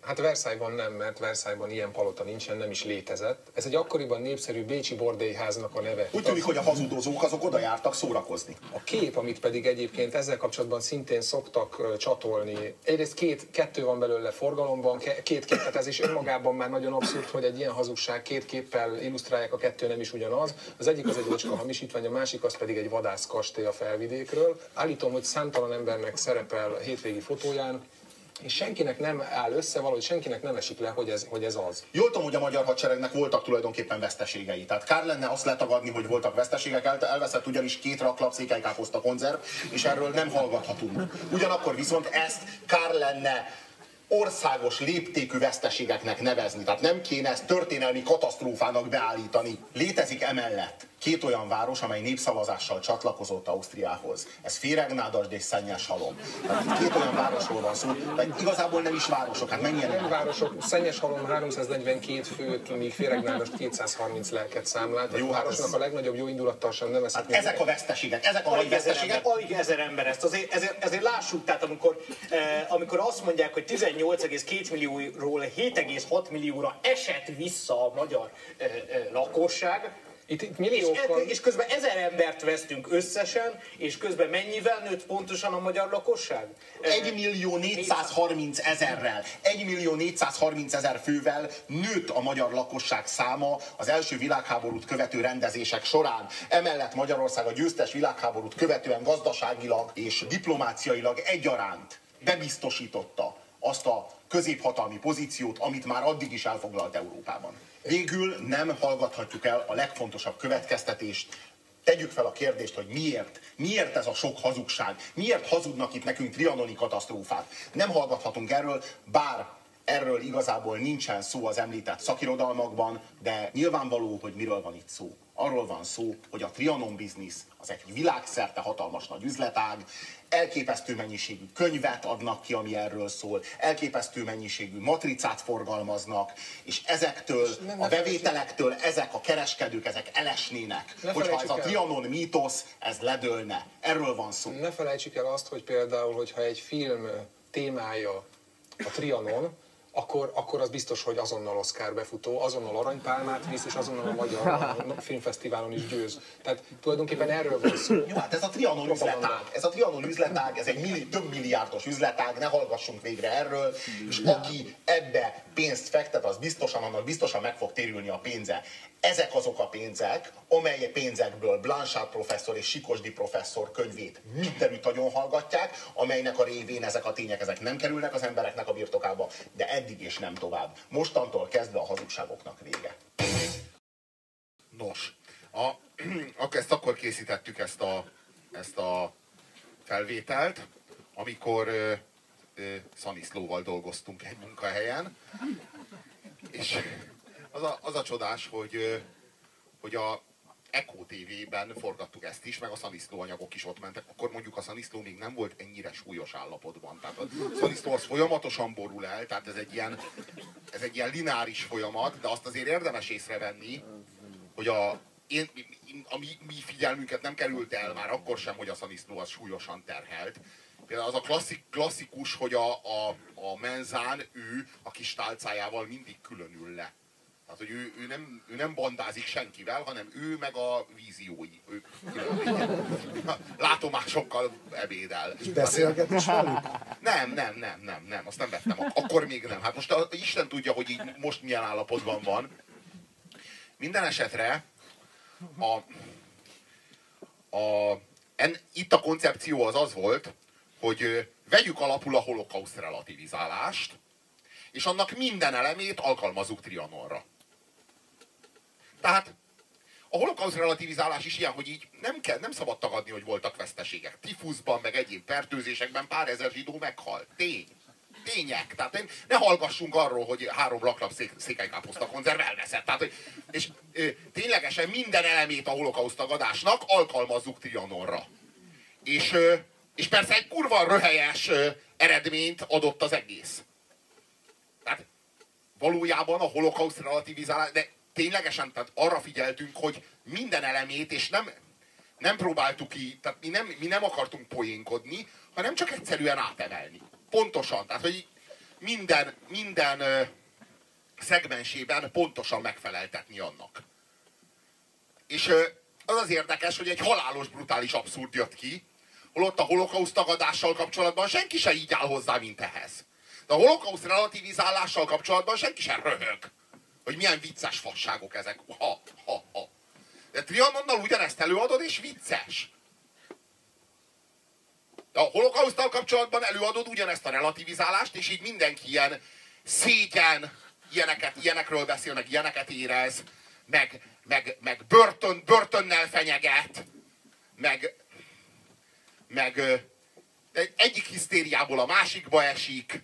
Hát Versailles-ban nem, mert Versailles-ban ilyen palota nincsen, nem is létezett. Ez egy akkoriban népszerű bécsi bordélyháznak a neve. Úgy tűnik, hogy a hazudozók azok oda jártak szórakozni. A kép, amit pedig egyébként ezzel kapcsolatban szintén szoktak csatolni, egyrészt két, kettő van belőle forgalomban, két kép, tehát ez is önmagában már nagyon abszurd, hogy egy ilyen hazugság két képpel illusztrálják, a kettő nem is ugyanaz. Az egyik az egy ocska hamisítvány, a másik az pedig egy vadász kastély a felvidékről. Állítom, hogy számtalan embernek szerepel a hétvégi fotóján, és senkinek nem áll össze, valahogy senkinek nem esik le, hogy ez, hogy ez az. Jól tudom, hogy a magyar hadseregnek voltak tulajdonképpen veszteségei. Tehát kár lenne azt letagadni, hogy voltak veszteségek, El- elveszett ugyanis két raklap székelykáposzta konzerv, és erről nem hallgathatunk. Ugyanakkor viszont ezt kár lenne országos léptékű veszteségeknek nevezni. Tehát nem kéne ezt történelmi katasztrófának beállítani. Létezik emellett két olyan város, amely népszavazással csatlakozott Ausztriához. Ez Féregnádasd és Szennyes halom. Tehát két olyan városról van szó, de igazából nem is városok. Hát mennyien Nem városok, Szennyes halom 342 főt, míg Féregnádasd 230 lelket számlált. Jó, a hát városnak ez- a legnagyobb jó indulattal sem nevezhet. Hát ezek a veszteségek, ezek a nagy veszteségek. alig ezer ember ezt. Azért, ezért, ezért lássuk, tehát amikor, eh, amikor azt mondják, hogy 18,2 millióról 7,6 millióra esett vissza a magyar eh, eh, lakosság, Itt, itt és, milliókkal... e- és közben ezer embert vesztünk összesen, és közben mennyivel nőtt pontosan a magyar lakosság? Eh, 1 millió 430 ezerrel, 1 millió 430 ezer fővel nőtt a magyar lakosság száma az első világháborút követő rendezések során. Emellett Magyarország a győztes világháborút követően gazdaságilag és diplomáciailag egyaránt bebiztosította azt a középhatalmi pozíciót, amit már addig is elfoglalt Európában. Végül nem hallgathatjuk el a legfontosabb következtetést, Tegyük fel a kérdést, hogy miért? Miért ez a sok hazugság? Miért hazudnak itt nekünk trianoni katasztrófát? Nem hallgathatunk erről, bár erről igazából nincsen szó az említett szakirodalmakban, de nyilvánvaló, hogy miről van itt szó. Arról van szó, hogy a Trianon biznisz az egy világszerte hatalmas nagy üzletág, elképesztő mennyiségű könyvet adnak ki, ami erről szól, elképesztő mennyiségű matricát forgalmaznak, és ezektől, nem- a bevételektől ezek a kereskedők, ezek elesnének. Ne Hogyha ez a. Trianon mítosz, ez ledőlne. Erről van szó. Ne felejtsük el azt, hogy például, hogyha egy film témája a Trianon, akkor, akkor az biztos, hogy azonnal Oscar befutó, azonnal aranypálmát visz, és azonnal a Magyar Filmfesztiválon is győz. Tehát tulajdonképpen erről van szó. Jó, hát ez a Trianon üzletág. Ez a Trianon üzletág, ez egy milli, több milliárdos üzletág, ne hallgassunk végre erről, és aki ebbe pénzt fektet, az biztosan, annak biztosan meg fog térülni a pénze. Ezek azok a pénzek, amely pénzekből Blanchard professzor és Sikosdi professzor könyvét mindenütt nagyon hallgatják, amelynek a révén ezek a tények ezek nem kerülnek az embereknek a birtokába, de eddig és nem tovább. Mostantól kezdve a hazugságoknak vége. Nos, a, ak- ezt akkor készítettük ezt a, ezt a felvételt, amikor ö, ö, Szaniszlóval dolgoztunk egy munkahelyen, és az a, az a csodás, hogy, hogy a Echo TV-ben forgattuk ezt is, meg a Szaniszló anyagok is ott mentek. Akkor mondjuk a Szaniszló még nem volt ennyire súlyos állapotban. Tehát a Szaniszló az folyamatosan borul el, tehát ez egy ilyen, ez egy ilyen lineáris folyamat, de azt azért érdemes észrevenni, hogy a, én, a mi, mi figyelmünket nem került el már akkor sem, hogy a Szaniszló az súlyosan terhelt. Például az a klasszik, klasszikus, hogy a, a, a menzán ő a kis tálcájával mindig különül le. Tehát, hogy ő, ő, nem, ő nem bandázik senkivel, hanem ő meg a víziói. Ő látomásokkal ebédel. Beszélget is velük? Nem, nem, nem, nem, nem, azt nem vettem. Ak- Akkor még nem. Hát most a, Isten tudja, hogy így most milyen állapotban van. Minden esetre a, a, en, itt a koncepció az az volt, hogy vegyük alapul a holokauszt relativizálást, és annak minden elemét alkalmazzuk Trianonra. Tehát a holokauszt relativizálás is ilyen, hogy így nem, kell, nem szabad tagadni, hogy voltak veszteségek. Tifuszban, meg egyéb fertőzésekben pár ezer zsidó meghalt. Tény. Tények. Tehát ne hallgassunk arról, hogy három laklap szék, székelykáposzta konzerv elveszett. Tehát, hogy, és ö, ténylegesen minden elemét a holokauszt tagadásnak alkalmazzuk Trianonra. És, ö, és persze egy kurva röhelyes ö, eredményt adott az egész. Tehát valójában a holokauszt relativizálás, de ténylegesen tehát arra figyeltünk, hogy minden elemét, és nem, nem próbáltuk ki, tehát mi nem, mi nem akartunk poénkodni, hanem csak egyszerűen átemelni. Pontosan, tehát hogy minden, minden ö, szegmensében pontosan megfeleltetni annak. És ö, az az érdekes, hogy egy halálos, brutális abszurd jött ki, holott a holokauszt tagadással kapcsolatban senki se így áll hozzá, mint ehhez. De a holokauszt relativizálással kapcsolatban senki sem röhög, hogy milyen vicces fasságok ezek. Ha, ha, ha. De Trianonnal ugyanezt előadod, és vicces. De a holokauszttal kapcsolatban előadod ugyanezt a relativizálást, és így mindenki ilyen szégyen, ilyeneket, ilyenekről beszél, meg ilyeneket érez, meg, meg, meg börtön, börtönnel fenyeget, meg, meg egyik hisztériából a másikba esik,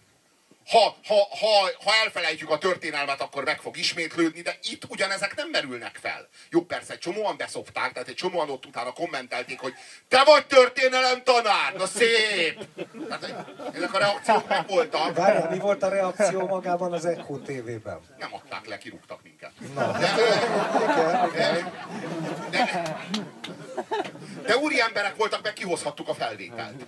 ha, ha, ha, ha elfelejtjük a történelmet, akkor meg fog ismétlődni, de itt ugyanezek nem merülnek fel. Jó, persze, egy csomóan beszopták, tehát egy csomóan ott utána kommentelték, hogy te vagy történelem tanár, na szép! Tehát, ezek a reakciók meg voltak. Várjál, mi volt a reakció magában az Echo TV-ben? Nem adták le, kirúgtak minket. Na, De, igen, igen. de, de úri emberek voltak, meg kihozhattuk a felvételt.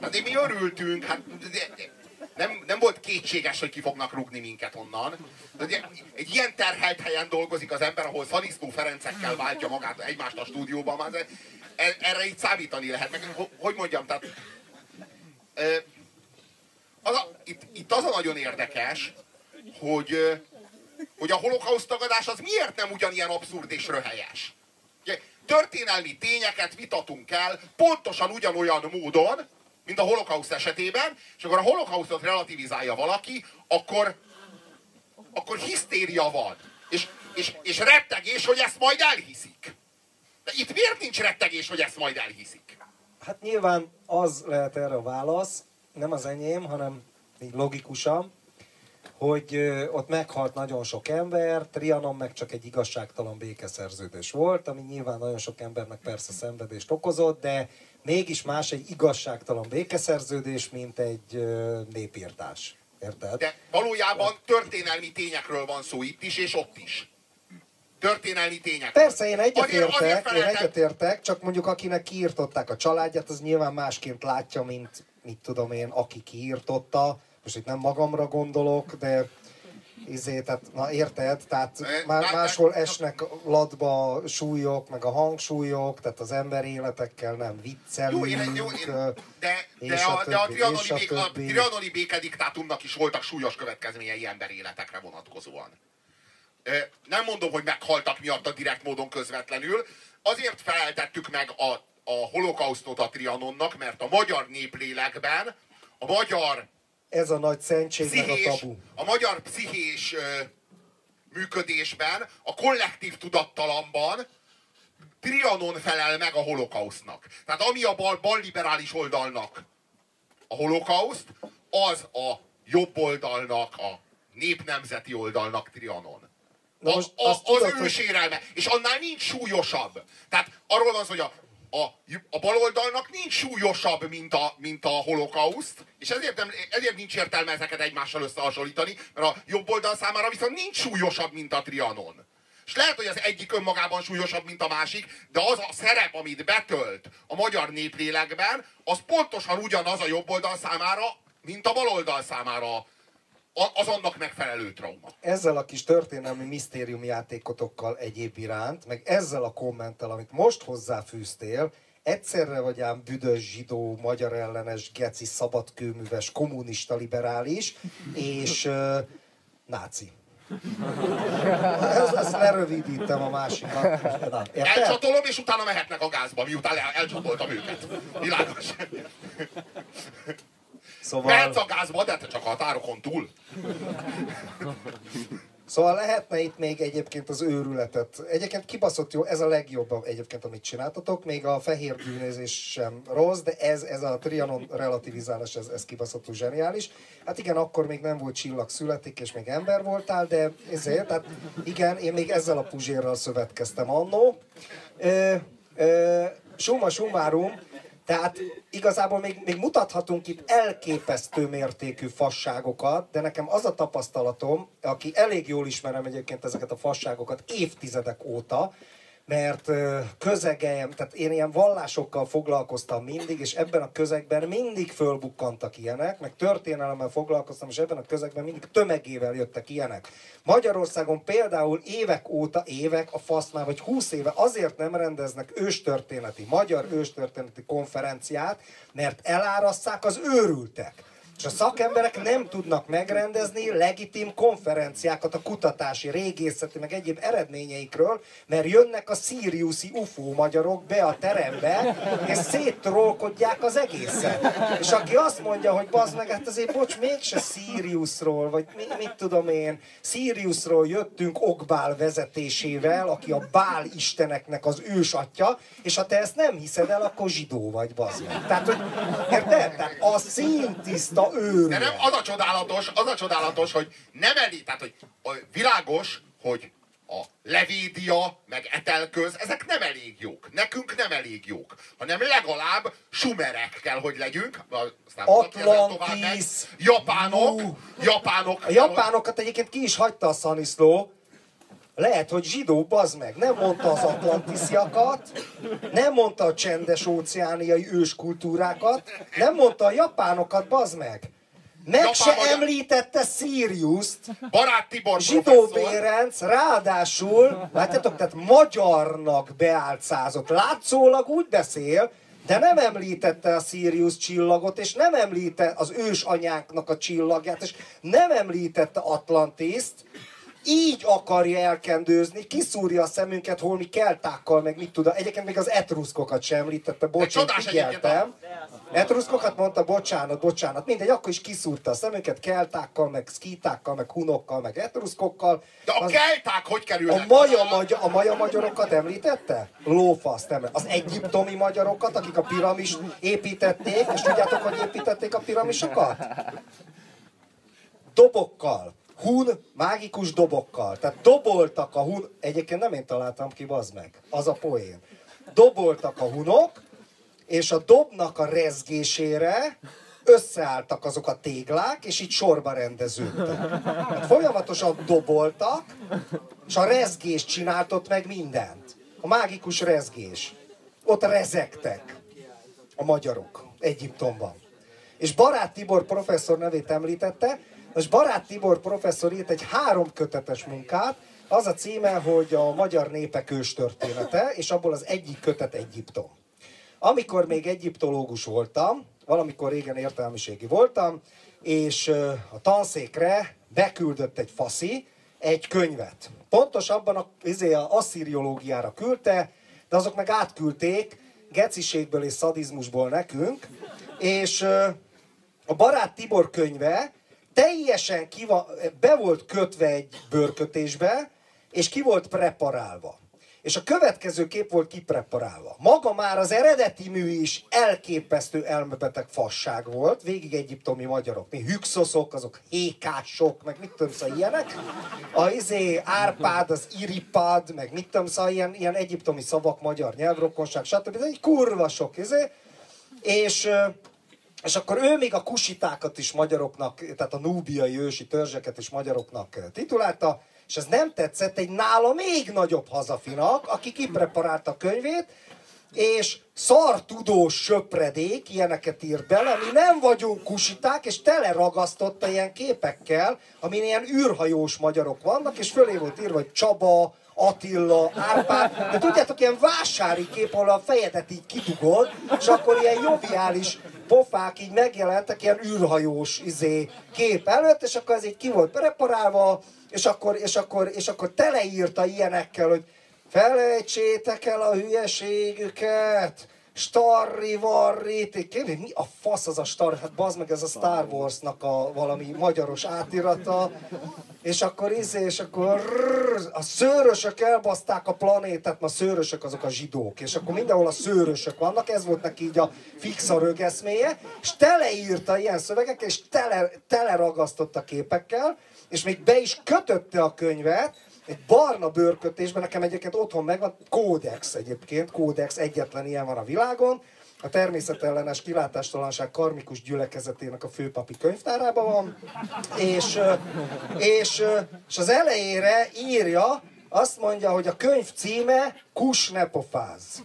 Hát mi örültünk, hát de, de, nem, nem volt kétséges, hogy ki fognak rúgni minket onnan. De ugye, egy ilyen terhelt helyen dolgozik az ember, ahol Szanisztó Ferencekkel váltja magát egymást a stúdióban, már e- erre így számítani lehet. Meg, ho- hogy mondjam, tehát az a, itt, itt az a nagyon érdekes, hogy, hogy a holokauszt tagadás az miért nem ugyanilyen abszurd és röhelyes. Történelmi tényeket vitatunk el pontosan ugyanolyan módon, mint a holokauszt esetében, és akkor a holokausztot relativizálja valaki, akkor, akkor hisztéria van. És, és, és rettegés, hogy ezt majd elhiszik. De itt miért nincs rettegés, hogy ezt majd elhiszik? Hát nyilván az lehet erre a válasz, nem az enyém, hanem így logikusan, hogy ott meghalt nagyon sok ember, Trianon meg csak egy igazságtalan békeszerződés volt, ami nyilván nagyon sok embernek persze szenvedést okozott, de mégis más egy igazságtalan békeszerződés, mint egy népírtás. Érted? De valójában történelmi tényekről van szó itt is, és ott is. Történelmi tények. Persze, én egyetértek, én egyetértek, csak mondjuk akinek kiírtották a családját, az nyilván másként látja, mint mit tudom én, aki kiírtotta. Most itt nem magamra gondolok, de izé, tehát, na érted, tehát Eh, má- hát- máshol esnek latba a súlyok, meg a hangsúlyok, tehát az ember életekkel nem Jó, viccelünk. én, jó, én, de, de, a, a de a trianoni, a béke, a többi. trianoni békediktátumnak is voltak súlyos következményei emberéletekre vonatkozóan. Ö, Nem mondom, hogy meghaltak miatta direkt módon közvetlenül. Azért feleltettük meg a, a holokausztot a Trianonnak, mert a magyar néplélekben, a magyar Ez a nagy szentség, meg a pszichés, tabu. a magyar pszichés ö, működésben, a kollektív tudattalamban Trianon felel meg a holokausznak. Tehát ami a bal, bal liberális oldalnak a holokauszt, az a jobb oldalnak, a népnemzeti oldalnak Trianon. Na A, most a, azt az tudod, ősérelme. És annál nincs súlyosabb. Tehát arról van hogy a, a, a baloldalnak nincs súlyosabb, mint a, mint a holokauszt, és ezért, nem, ezért nincs értelme ezeket egymással összehasonlítani, mert a jobb oldal számára viszont nincs súlyosabb, mint a Trianon. És lehet, hogy az egyik önmagában súlyosabb, mint a másik, de az a szerep, amit betölt a magyar néplélekben, az pontosan ugyanaz a jobb oldal számára, mint a baloldal számára az annak megfelelő trauma. ezzel a kis történelmi misztériumjátékotokkal egyéb iránt, meg ezzel a kommenttel, amit most hozzáfűztél, egyszerre vagy ám büdös zsidó, magyar ellenes, geci, szabadkőműves, kommunista liberális, és uh, náci. Ezt, ezt lerövidítem a másikat. Na? Elcsatolom, és utána mehetnek a gázba, miután el, elcsatoltam őket. Világos. Mehetsz Szóval, a gázba, de te csak a határokon túl. szóval lehetne itt még egyébként az őrületet. Egyébként kibaszott jó, ez a legjobb egyébként, amit csináltatok. Még a fehér bűnözés sem rossz, de ez, ez a Trianon relativizálás, ez, ez kibaszottul zseniális. Hát igen, akkor még nem volt csillag születik, és még ember voltál, de ezért, tehát igen, én még ezzel a puzsérral szövetkeztem annó. Ö, ö, summa summarum, tehát igazából még, még mutathatunk itt elképesztő mértékű fasságokat, de nekem az a tapasztalatom, aki elég jól ismerem egyébként ezeket a fasságokat évtizedek óta, mert közegem, tehát én ilyen vallásokkal foglalkoztam mindig, és ebben a közegben mindig fölbukkantak ilyenek, meg történelemmel foglalkoztam, és ebben a közegben mindig tömegével jöttek ilyenek. Magyarországon például évek óta, évek, a fasz már vagy 20 éve azért nem rendeznek őstörténeti, magyar őstörténeti konferenciát, mert elárasszák az őrültek. És a szakemberek nem tudnak megrendezni legitim konferenciákat a kutatási, régészeti, meg egyéb eredményeikről, mert jönnek a Siriusi UFO magyarok be a terembe, és széttrolkodják az egészet. És aki azt mondja, hogy bazd meg, hát azért bocs, mégse Siriusról, vagy mi, mit tudom én, Siriusról jöttünk Okbál vezetésével, aki a Bál isteneknek az ősatja, és ha te ezt nem hiszed el, akkor zsidó vagy, bazd meg. Tehát, hogy érted? Tehát a szintiszta őrület. De nem, az a csodálatos, az a csodálatos, hogy nem elég, tehát hogy világos, hogy a levédia, meg etelköz, ezek nem elég jók. Nekünk nem elég jók. Hanem legalább sumerek kell, hogy legyünk. Aztán. Atlantis. Japánok, japánok. A japánokat egyébként ki is hagyta a Szaniszló. Lehet, hogy zsidó, bazd meg. Nem mondta az atlantisziakat, nem mondta a csendes óceániai őskultúrákat, nem mondta a japánokat, bazd meg. Meg Japán se magyar- említette Sirius-t, Barát Tibor Zsidó. Bérenc, ráadásul, látjátok, tehát magyarnak beálcázott. Látszólag úgy beszél, de nem említette a Sirius csillagot, és nem említette az ős anyánknak a csillagját, és nem említette Atlantiszt, így akarja elkendőzni, kiszúrja a szemünket holmi keltákkal, meg mit tudom. Egyébként még az etruszkokat sem említette, bocs, én csodás figyeltem. Etruszkokat mondta, bocsánat, bocsánat, mindegy, akkor is kiszúrta a szemünket keltákkal, meg szkítákkal, meg hunokkal, meg etruszkokkal. De a Az- kelták hogy a kerülnek? maja, magyar, a maja magyarokat említette? Lófaszt nem. Az egyiptomi magyarokat, akik a piramis építették, és tudjátok, hogy építették a piramisokat? Dobokkal. Hun, mágikus dobokkal. Tehát doboltak a hun... Egyébként nem én találtam ki, bazd meg. Az a poén. Doboltak a hunok, és a dobnak a rezgésére összeálltak azok a téglák, és így sorba rendeződtek. Hát folyamatosan doboltak, és a rezgés csinált ott meg mindent. A mágikus rezgés. Ott rezegtek a magyarok Egyiptomban. És Barát Tibor professzor nevét említette, és Barát Tibor professzor írt egy három kötetes munkát, az a címe, hogy a magyar népek őstörténete, és abból az egyik kötet Egyiptom. Amikor még egyiptológus voltam, valamikor régen értelmiségi voltam, és a tanszékre beküldött egy faszi egy könyvet. Pontosabban a, izé, a asszíriológiára küldte, de azok meg átküldték geciségből és szadizmusból nekünk, és a barát Tibor könyve teljesen kiva, be volt kötve egy bőrkötésbe, és ki volt preparálva. És a következő kép volt kipreparálva. Maga már az eredeti mű is elképesztő elmebeteg fasság volt, végig egyiptomi magyarok, mi hükszoszok, azok hékások, meg mit tudom, szóval ilyenek. A izé, Árpád, az Iripad, meg mit tudom, szóval ilyen, ilyen egyiptomi szavak, magyar nyelvrokonság, stb. De egy kurva sok, izé. És és akkor ő még a kusitákat is magyaroknak, tehát a núbiai ősi törzseket is magyaroknak titulálta, és ez nem tetszett egy nála még nagyobb hazafinak, aki kipreparálta a könyvét, és szartudós söpredék ilyeneket írt bele, mi nem vagyunk kusiták, és tele ragasztotta ilyen képekkel, amin ilyen űrhajós magyarok vannak, és fölé volt írva, hogy Csaba, Attila, Árpád, de tudjátok, ilyen vásári kép, ahol a fejedet így kidugod, és akkor ilyen joviális pofák így megjelentek, ilyen űrhajós izé, kép előtt, és akkor ez így ki volt preparálva, és akkor, és akkor, és akkor teleírta ilyenekkel, hogy felejtsétek el a hülyeségüket, Starri, varri, Kérdez, mi a fasz az a Star? Hát bazd meg, ez a Star Wars-nak a valami magyaros átirata. És akkor izé, és akkor rrrr, a szőrösök elbaszták a planétát, ma szőrösök azok a zsidók, és akkor mindenhol a szőrösök vannak, ez volt neki így a fix a rögeszméje, és teleírta ilyen szövegekkel, és tele, tele ragasztotta képekkel, és még be is kötötte a könyvet, egy barna bőrkötésben, nekem egyébként otthon megvan, kódex egyébként, kódex, egyetlen ilyen van a világon, a természetellenes kilátástalanság karmikus gyülekezetének a főpapi könyvtárában van, és, és, és az elejére írja, azt mondja, hogy a könyv címe Kus ne pofáz.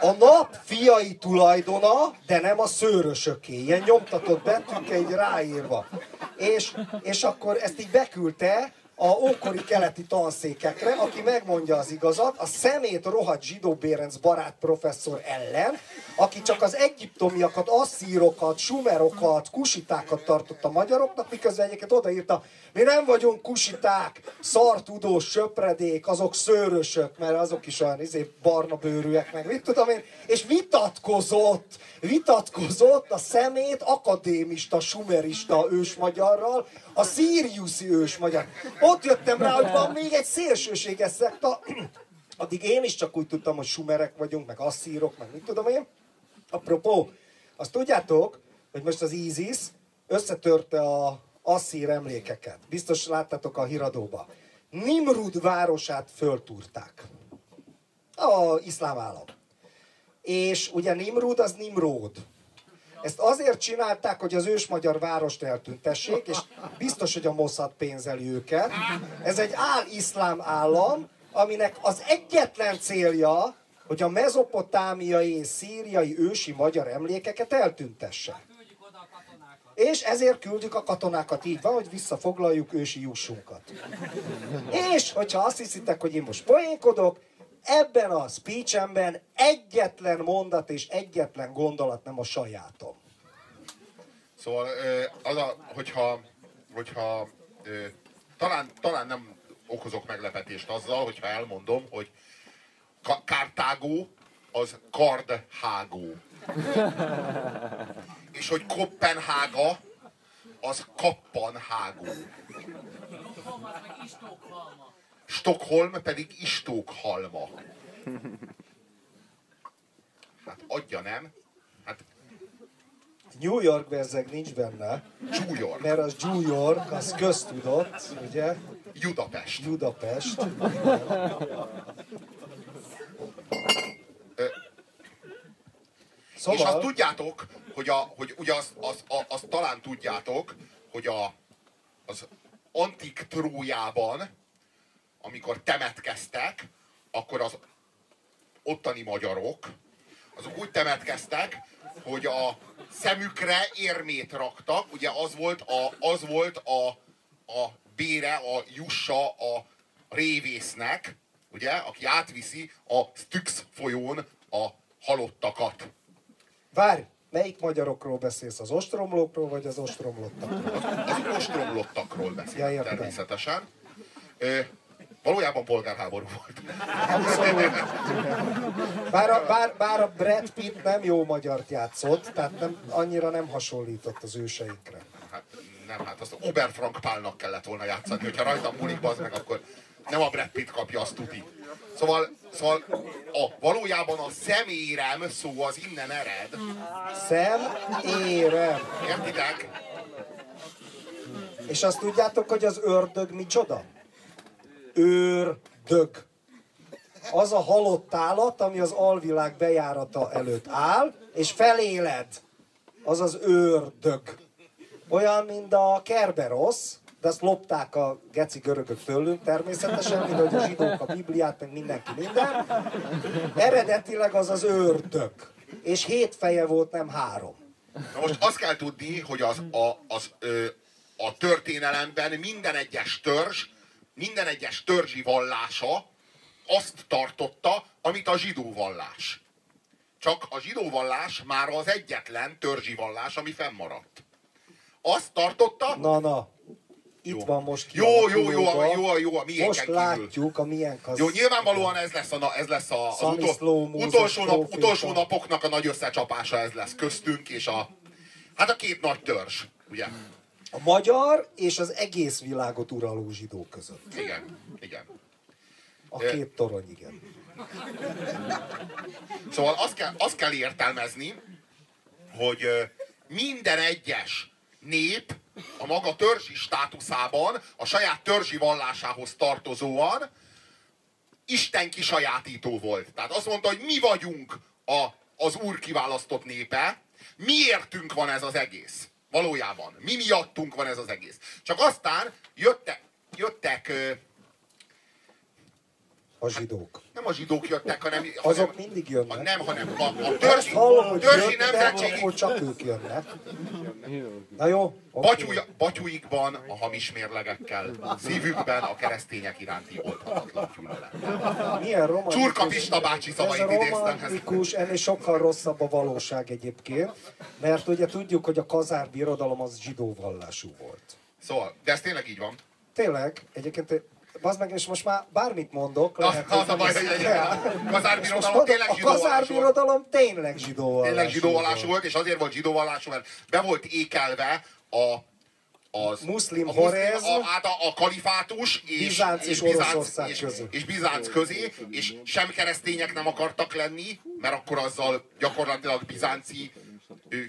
A nap fiai tulajdona, de nem a szőrösöké. Ilyen nyomtatott betűkkel így ráírva. És, és akkor ezt így beküldte a ókori keleti tanszékekre, aki megmondja az igazat, a szemét rohadt zsidó Bérenc barát professzor ellen, aki csak az egyiptomiakat, asszírokat, sumerokat, kusitákat tartott a magyaroknak, miközben egyébként odaírta, mi nem vagyunk kusiták, szartudós, söpredék, azok szőrösök, mert azok is olyan izé, barna bőrűek, meg mit tudom én, és vitatkozott, vitatkozott a szemét akadémista, sumerista ősmagyarral, a szíriuszi ősmagyar. Ott jöttem rá, hogy van még egy szélsőséges szekta, addig én is csak úgy tudtam, hogy sumerek vagyunk, meg asszírok, meg mit tudom én. Apropó, azt tudjátok, hogy most az ISIS összetörte a asszír emlékeket. Biztos láttátok a híradóba. Nimrud városát föltúrták. A iszlám állam. És ugye Nimrud az Nimród. Ezt azért csinálták, hogy az ősmagyar várost eltüntessék, és biztos, hogy a Mossad pénzeli őket. Ez egy áll-iszlám állam, aminek az egyetlen célja, hogy a mezopotámiai szíriai ősi magyar emlékeket eltüntesse. És ezért küldjük a katonákat így van, hogy visszafoglaljuk ősi jussunkat. És, hogyha azt hiszitek, hogy én most poénkodok, ebben a speechemben egyetlen mondat és egyetlen gondolat nem a sajátom. Szóval az a, hogyha, hogyha talán, talán nem okozok meglepetést azzal, hogyha elmondom, hogy Ka- Kártágó az Kardhágó. És hogy Kopenhága az Kappanhágó. Stockholm pedig Istókhalma. Hát adja nem? Hát New York bezzeg nincs benne, New York, mert az New York, az köztudott, ugye? Budapest. Budapest. És azt Szóval, tudjátok, hogy, a, hogy ugye azt, azt, azt, azt talán tudjátok, hogy a, az antik Trójában, amikor temetkeztek, akkor az ottani magyarok, azok úgy temetkeztek, hogy a szemükre érmét raktak, ugye az volt a, az volt a, a bére, a jussa a révésznek, ugye, aki átviszi a Styx folyón a halottakat. várj, melyik magyarokról beszélsz? Az ostromlókról, vagy az ostromlottakról? Az ostromlottakról Ja, beszél értem. természetesen. Ö, valójában polgárháború volt. Abszolút. Bár a, bár, bár a Brad Pitt nem jó magyart játszott, tehát nem, annyira nem hasonlított az őseinkre. Hát, nem, hát azt Oberfrank Pálnak kellett volna játszani, hogyha rajtam múlik, bazd meg, akkor nem a Brad Pitt kapja, azt tuti. Szóval, szóval a, valójában a szemérem szó az innen ered. Szem, érem. Értitek? És azt tudjátok, hogy az ördög micsoda? Őrdög. Az a halott állat, ami az alvilág bejárata előtt áll, és feléled. Az az őrdög. Olyan, mint a Kerberosz, de azt lopták a geci görögök tőlünk természetesen, mint hogy a zsidók a Bibliát, meg mindenki minden. Eredetileg az az őrdög. És hét feje volt, nem három. Na most azt kell tudni, hogy az, a, az, ö, a történelemben minden egyes törzs, minden egyes törzsi vallása azt tartotta, amit a zsidó vallás. Csak a zsidó vallás már az egyetlen törzsi vallás, ami fennmaradt. Azt tartotta, Na, na. Itt Jó. van most Jó, jó, jó, kialakulóban. jó, jó, a miénken Most kívül. látjuk a miénk az... Jó, nyilvánvalóan ez lesz, a, na- ez lesz a, az utol, utolsó, nap, utolsó napoknak a nagy összecsapása ez lesz köztünk és a, hát a két nagy törzs, ugye? A magyar és az egész világot uraló zsidó között. Igen, igen. A két torony, igen. Szóval azt kell, azt kell értelmezni, hogy minden egyes nép a maga törzsi státuszában, a saját törzsi vallásához tartozóan Isten kisajátító volt. Tehát azt mondta, hogy mi vagyunk a, az úr kiválasztott népe, miértünk van ez az egész. Valójában. Mi miattunk van ez az egész. Csak aztán jöttek, jöttek A zsidók. nem a zsidók jöttek, hanem... Azok hanem, mindig a, jönnek. nem, hanem a, a törzsi, hallom, hogy törzsi jöttek, nemzetségi akkor csak ők jönnek. Na jó, batyúj, batyúikban a hamis mérlegekkel, szívükben a keresztények iránti oldhatatlan gyűlölet. Milyen romantikus. Csurka Pista bácsi szavait Ez a romantikus, ennél sokkal rosszabb a valóság egyébként, mert ugye tudjuk, hogy a kazár birodalom az zsidó vallású volt. Szóval, de ez tényleg így van. Tényleg, egyébként, bazd meg, és most már bármit mondok, Az, lehet, az a baj, hogy egy kazárbirodalom tényleg a zsidó volt. kazárbirodalom tényleg zsidó Tényleg zsidó volt, és azért volt zsidó vallású, mert be volt ékelve a az Muszlim a horezm, a, hát a, a kalifátus és, Bizánc és Bizánc, Oroszország és, közé. és Bizánc közé, és sem keresztények nem akartak lenni, mert akkor azzal gyakorlatilag bizánci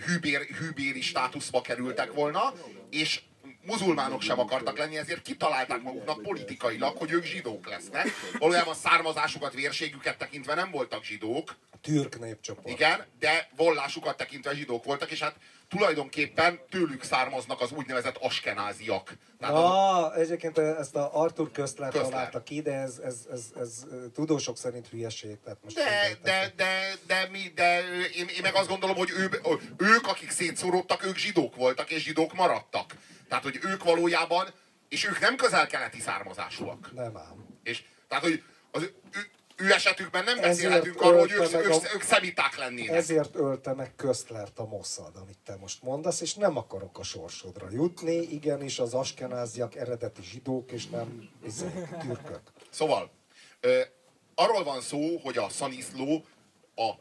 hűbér, hűbéri státuszba kerültek volna, és muzulmánok sem akartak lenni, ezért kitalálták maguknak politikailag, hogy ők zsidók lesznek. Valójában származásukat, vérségüket tekintve nem voltak zsidók, Türk népcsoport. igen, de vallásukat tekintve zsidók voltak, és hát tulajdonképpen tőlük származnak az úgynevezett askenáziak. Tehát az, Na, egyébként ezt a Arthur Köszler Köszler. találta ki, de ez, ez, ez, ez, tudósok szerint hülyeség. Tehát most de, de, de, de, mi, de én, én meg azt gondolom, hogy ő, ők, akik szétszóródtak, ők zsidók voltak, és zsidók maradtak. Tehát, hogy ők valójában, és ők nem közel-keleti származásúak. Nem ám. És, tehát, hogy az ő, ő, esetükben nem beszélhetünk arról, hogy ők, ők, a- ők szemiták lennének. Ezért ölte meg Köszlert a Mossad, amit te most mondasz, és nem akarok a sorsodra jutni. Igenis, az askenáziak eredeti zsidók, és nem izé, türkök. Szóval, ö, arról van szó, hogy a szaniszló a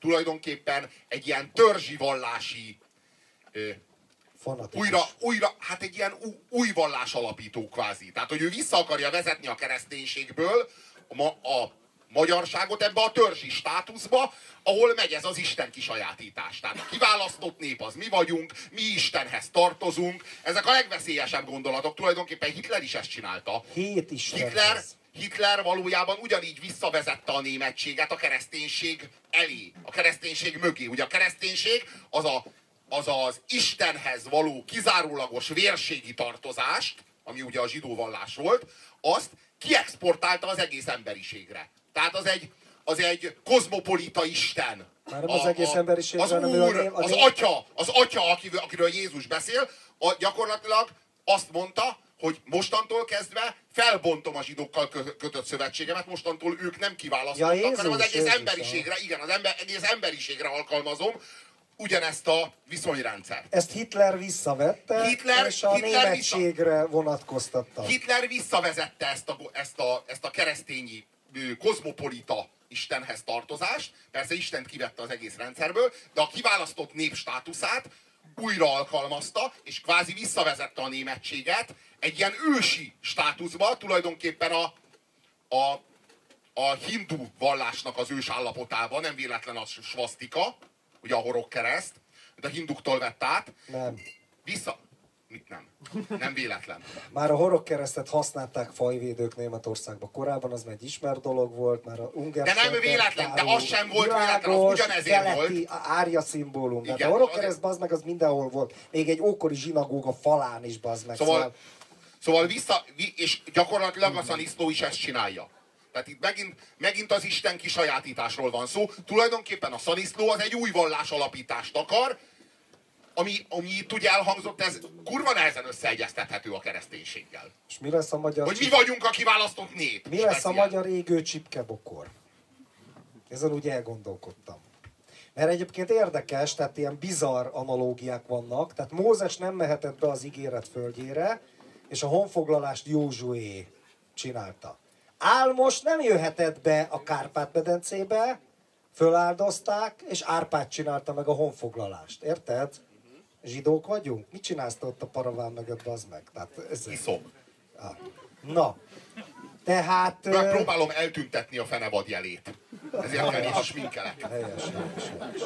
tulajdonképpen egy ilyen törzsi vallási ö, Fanatikus. újra, újra, hát egy ilyen új, új vallás alapító kvázi. Tehát, hogy ő vissza akarja vezetni a kereszténységből a, a magyarságot ebbe a törzsi státuszba, ahol megy ez az Isten kisajátítás. Tehát a kiválasztott nép az mi vagyunk, mi Istenhez tartozunk. Ezek a legveszélyesebb gondolatok. Tulajdonképpen Hitler is ezt csinálta. Hét Hitler, Istenhez. Hitler valójában ugyanígy visszavezette a németséget a kereszténység elé, a kereszténység mögé. Ugye a kereszténység az a, az, az Istenhez való kizárólagos vérségi tartozást, ami ugye a zsidó vallás volt, azt kiexportálta az egész emberiségre. Tehát az egy, az egy kozmopolita Isten. Már nem az egész emberiségre, az hanem ő a úr, név- a az atya, az atya, akiről, akiről Jézus beszél, a, gyakorlatilag azt mondta, hogy mostantól kezdve felbontom a zsidókkal kö- kötött szövetségemet, mostantól ők nem kiválasztottak, Ja, Jézus, hanem az egész Jézus, emberiségre, igen, az ember, egész emberiségre alkalmazom ugyanezt a viszonyrendszert. Ezt Hitler visszavette, Hitler- és a Hitler németségre vonatkoztatta. Hitler visszavezette ezt a, ezt a, ezt a keresztényi kozmopolita Istenhez tartozást, persze Istent kivette az egész rendszerből, de a kiválasztott nép státuszát újra alkalmazta, és kvázi visszavezette a németséget egy ilyen ősi státuszba, tulajdonképpen a, a, a hindu vallásnak az ős állapotába, nem véletlen az svasztika, ugye a horogkereszt, de a hinduktól vett át, Nem. vissza... Mit nem? Nem véletlen. Már a horogkeresztet használták fajvédők Németországban korábban, az már egy ismert dolog volt, már a Unger De nem véletlen, de az sem volt véletlen, az világos, ugyanezért volt. árja szimbólum. De Igen, a horogkereszt az meg az mindenhol volt. Még egy ókori zsinagóga falán is bazd meg. Szóval, szóval vissza, vi- és gyakorlatilag a Szaniszló is ezt csinálja. Tehát itt megint, megint az Isten kisajátításról van szó. Tulajdonképpen a Szaniszló az egy új vallás alapítást akar, ami, ami itt ugye elhangzott, ez kurva nehezen összeegyeztethető a kereszténységgel. És mi lesz a magyar Hogy mi vagyunk a kiválasztott nép. Mi lesz a magyar égő csipkebokor? Ezen úgy elgondolkodtam. Mert egyébként érdekes, tehát ilyen bizarr analógiák vannak. Tehát Mózes nem mehetett be az ígéret földjére, és a honfoglalást Józsué csinálta. Álmos nem jöhetett be a Kárpát-medencébe, föláldozták, és Árpád csinálta meg a honfoglalást. Érted? Zsidók vagyunk? Mit csinálsz te ott a paraván mögött, az meg? Tehát ez... Iszom. Ah. Na, tehát... Megpróbálom eltüntetni a fenevad jelét. Ezért kell néha sminkelek. Helyes, helyes, helyes.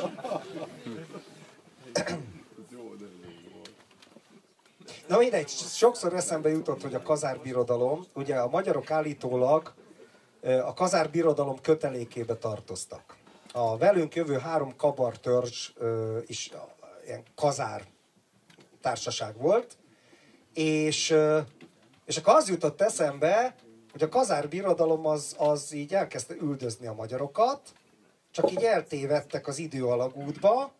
Na mindegy, sokszor eszembe jutott, hogy a kazárbirodalom, ugye a magyarok állítólag a kazárbirodalom kötelékébe tartoztak. A velünk jövő három kabar törzs is ilyen kazár társaság volt, és, és akkor az jutott eszembe, hogy a kazár birodalom az, az így elkezdte üldözni a magyarokat, csak így eltévedtek az idő alagútba,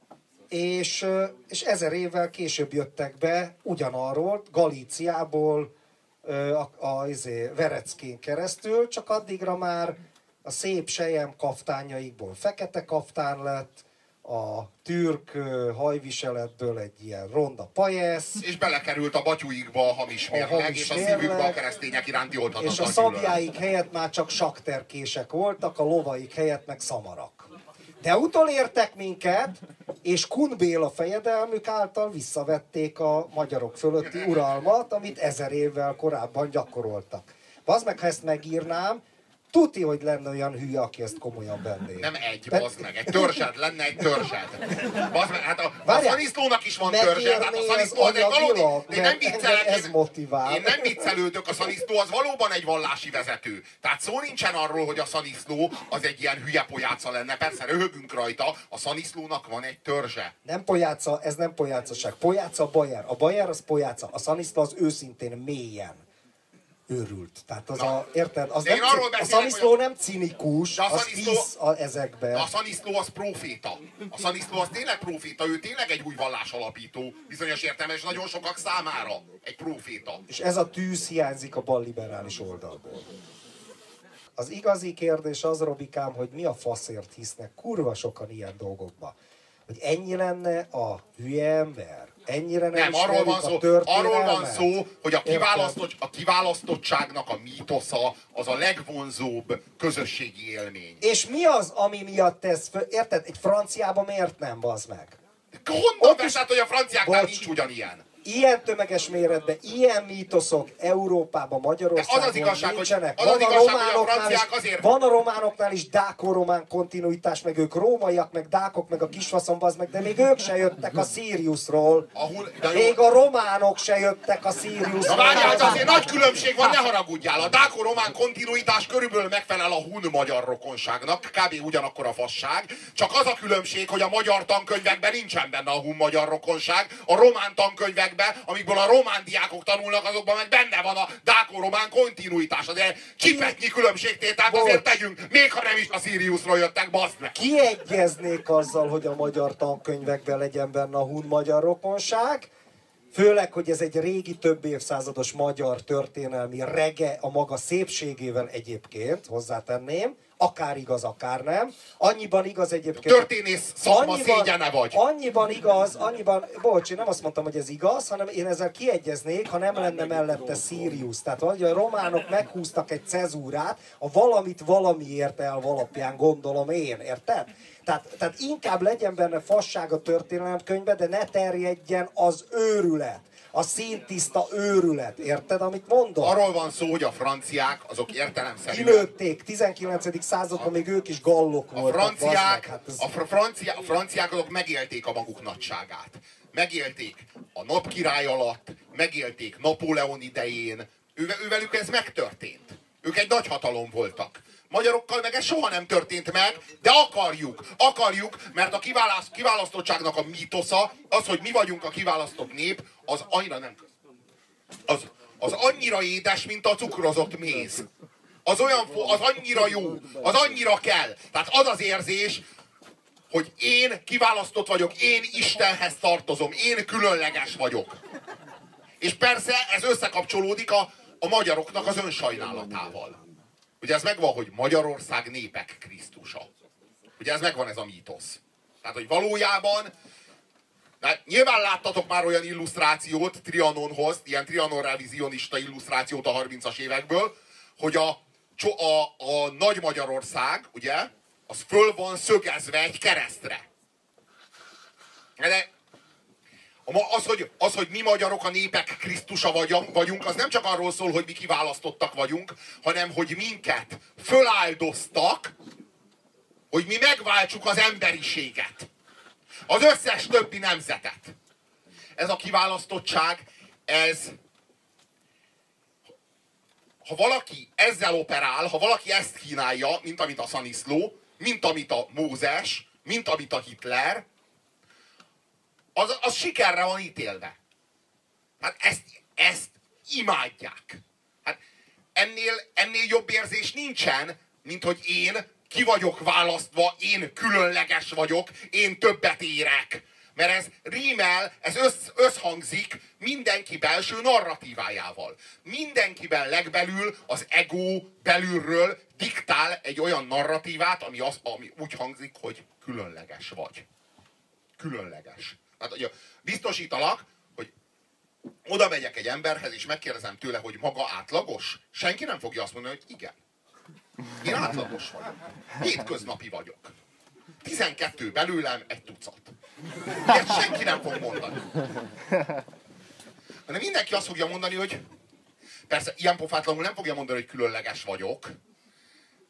és, és ezer évvel később jöttek be ugyanarról, Galíciából, a, a izé, Vereckén keresztül, csak addigra már a szép sejem kaftányaikból fekete kaftán lett, a türk hajviseletből egy ilyen ronda pajesz, És belekerült a batyuikba a hamis A mérleg, hamis és a szívükbe a keresztények iránti és oldhatatlan a szabjáik helyett már csak sakterkések voltak, a lovaik helyett meg szamarak. De utolértek minket, és Kun Béla fejedelmük által visszavették a magyarok fölötti uralmat, amit ezer évvel korábban gyakoroltak. Az meg, ha ezt megírnám, tuti, hogy lenne olyan hülye, aki ezt komolyan venné. Nem egy, Pe- bazd meg, egy törzsed lenne egy törzsed. Bazd meg, hát a, a Várjál. szaniszlónak is van törzse, hát a szaniszló az egy valódi... Én nem viccelek, engem ez motivál. Én nem viccelődök, a szaniszló az valóban egy vallási vezető. Tehát szó nincsen arról, hogy a szaniszló az egy ilyen hülye pojáca lenne. Persze röhögünk rajta, a szaniszlónak van egy törzse. Nem pojáca, ez nem pojácaság. Pojáca a bajer. A bajer az pojáca. A szaniszla az őszintén mélyen őrült. Tehát az a, érted? Az nem, arról a beszélek, szaniszló hogy a- nem cinikus, De a az szaniszló- hisz a, ezekbe. A szaniszló az proféta. A szaniszló az tényleg proféta, ő tényleg egy új vallás alapító, bizonyos értelmes nagyon sokak számára egy proféta. És ez a tűz hiányzik a balliberális oldalból. Az igazi kérdés az, Robikám, hogy mi a faszért hisznek kurva sokan ilyen dolgokba. Hogy ennyi lenne a hülye ember? Ennyire nem, Nem, arról van, szó, arról van szó, hogy a, kiválasztott, a kiválasztottságnak a mítosza az a legvonzóbb közösségi élmény. És mi az, ami miatt ez, érted? Egy franciában miért nem, bazd meg? Honnan veszed, hogy a franciáknál Bocs. nincs ugyanilyen? Ilyen tömeges méretben, ilyen mítoszok Európában, Magyarországon De az az igazság, nincsenek. az az van, a igazság, hogy a románoknál franciák is, van a románoknál is dáko-román kontinuitás, meg ők rómaiak, meg dákok, meg a kisfaszom, meg, de még ők se jöttek a Siriusról. Ahol, de jó, Még a románok se jöttek a Siriusról. Na várjál, de azért nagy különbség van, ne haragudjál. A dáko-román kontinuitás körülbelül megfelel a hun-magyar rokonságnak, kb. ugyanakkor a fasság. Csak az a különbség, hogy a magyar tankönyvekben nincsen benne a hun-magyar rokonság, a román tankönyvekben, amikből a román diákok tanulnak, azokban meg benne van a dáko-román kontinuitás. Azért csipetnyi különbségtételt azért tegyünk, még ha nem is a Siriusról jöttek, baszd meg. kiegyeznék azzal, hogy a magyar tankönyvekben legyen benne a hun-magyar rokonság, Főleg, hogy ez egy régi, több évszázados magyar történelmi rege a maga szépségével egyébként, hozzátenném, akár igaz, akár nem. Annyiban igaz egyébként... Történész szakma szégyene vagy. Annyiban igaz, annyiban, bocs, én nem azt mondtam, hogy ez igaz, hanem én ezzel kiegyeznék, ha nem lenne mellette Sirius. Tehát hogy a románok meghúztak egy cezúrát, a valamit valamiért el alapján gondolom én, érted? Tehát, tehát inkább legyen benne fasság a történelemkönyvbe, de ne terjedjen az őrület. A színtiszta őrület, érted, amit mondom? Arról van szó, hogy a franciák azok értelemszerűen Kilőtték, 19. században még ők is gallok A voltak. meg, franciák, hát ez- a, fr- francia, a franciák azok megélték a maguk nagyságát. Megélték a napkirály alatt, megélték Napóleon idején. Őve, ővelük ez megtörtént. Ők egy nagy hatalom voltak. Magyarokkal meg ez soha nem történt meg, de akarjuk, akarjuk, mert a kiválaszt, kiválasztottságnak a mítosza, az, hogy mi vagyunk a kiválasztott nép, az annyira nem az, az annyira édes, mint a cukrozott méz. Az olyan, az annyira jó, az annyira kell. Tehát az az érzés, hogy én kiválasztott vagyok, én Istenhez tartozom, én különleges vagyok. És persze ez összekapcsolódik a, a magyaroknak az önsajnálatával. Ugye ez megvan, hogy Magyarország népek Krisztusa. Ugye ez megvan ez a mítosz. Tehát, hogy valójában de nyilván láttatok már olyan illusztrációt Trianonhoz, ilyen Trianon revizionista illusztrációt a 30-as évekből, hogy a, a, a Nagy Magyarország, ugye, az föl van szögezve egy keresztre. De az, hogy, az, hogy mi magyarok a népek Krisztusa vagyunk, az nem csak arról szól, hogy mi kiválasztottak vagyunk, hanem hogy minket föláldoztak, hogy mi megváltsuk az emberiséget. Az összes többi nemzetet. Ez a kiválasztottság, ez ha valaki ezzel operál, ha valaki ezt kínálja, mint amit a Szaniszló, mint amit a Mózes, mint amit a Hitler, az, az sikerre van ítélve. Hát ezt, ezt imádják. Hát ennél, ennél jobb érzés nincsen, mint hogy én ki vagyok választva, én különleges vagyok, én többet érek. Mert ez rímel, ez össz, összhangzik mindenki belső narratívájával. Mindenkiben legbelül az ego belülről diktál egy olyan narratívát, ami, az, ami úgy hangzik, hogy különleges vagy. Különleges. Hát ugye biztosítalak, hogy oda megyek egy emberhez, és megkérdezem tőle, hogy maga átlagos, senki nem fogja azt mondani, hogy igen. Én átlagos vagyok. Hétköznapi vagyok. 12 belőlem egy tucat. Ilyet senki nem fog mondani. Hanem mindenki azt fogja mondani, hogy persze ilyen pofátlanul nem fogja mondani, hogy különleges vagyok,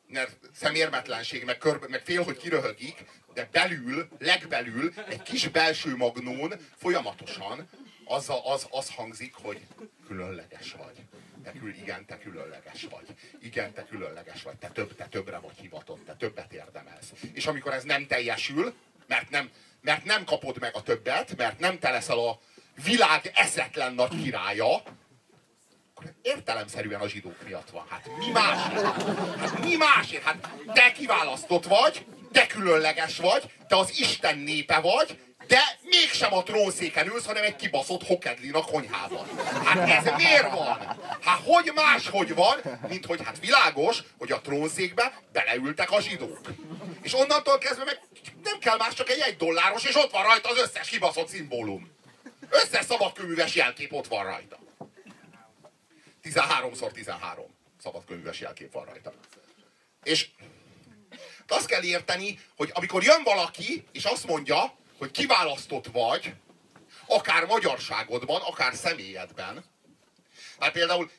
mert szemérmetlenség, meg, körbe, meg fél, hogy kiröhögik, de belül, legbelül egy kis belső magnón folyamatosan az, a, az, az hangzik, hogy különleges vagy. Te igen, te különleges vagy. Igen, te különleges vagy. Te, több, te többre vagy hivatott, te többet érdemelsz. És amikor ez nem teljesül, mert nem, mert nem kapod meg a többet, mert nem te leszel a világ eszetlen nagy királya, akkor értelemszerűen a zsidók miatt van. Hát mi másért? Hát mi másért? Hát te kiválasztott vagy, te különleges vagy, te az Isten népe vagy, de mégsem a trónszéken ülsz, hanem egy kibaszott hokedlin a konyhában. Hát ez miért van? Hát hogy máshogy van, mint hogy hát világos, hogy a trónszékbe beleültek a zsidók. És onnantól kezdve meg nem kell más, csak egy egy dolláros, és ott van rajta az összes kibaszott szimbólum. Összes szabadkőműves jelkép ott van rajta. 13x13 szabadkőműves jelkép van rajta. És azt kell érteni, hogy amikor jön valaki, és azt mondja, hogy kiválasztott vagy, akár magyarságodban, akár személyedben. Hát például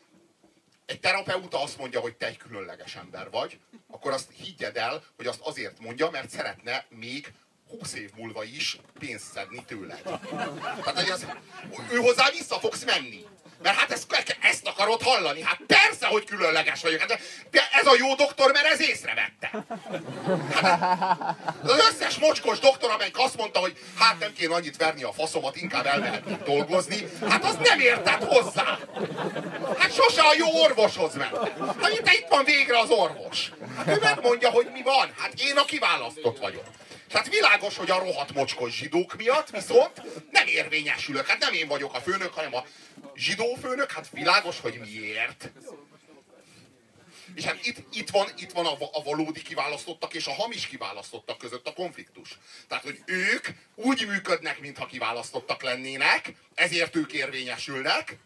egy terapeuta azt mondja, hogy te egy különleges ember vagy, akkor azt higgyed el, hogy azt azért mondja, mert szeretne még 20 év múlva is pénzt szedni tőled. Tehát, hogy az, ő hozzá vissza fogsz menni. Mert hát ezt, ezt akarod hallani. Hát persze, hogy különleges vagyok. Hát de ez a jó doktor, mert ez észrevette. Hát, az összes mocskos doktor, amelyik azt mondta, hogy hát nem kéne annyit verni a faszomat, inkább elmehetnék dolgozni, hát az nem értett hozzá. Hát sose a jó orvoshoz ment. Hát itt, itt van végre az orvos. Hát ő megmondja, hogy mi van. Hát én a kiválasztott vagyok. Tehát világos, hogy a rohadt mocskos zsidók miatt viszont nem érvényesülök. Hát nem én vagyok a főnök, hanem a zsidó főnök. Hát világos, hogy miért. És hát itt, itt van, itt van a, a valódi kiválasztottak és a hamis kiválasztottak között a konfliktus. Tehát, hogy ők úgy működnek, mintha kiválasztottak lennének, ezért ők érvényesülnek,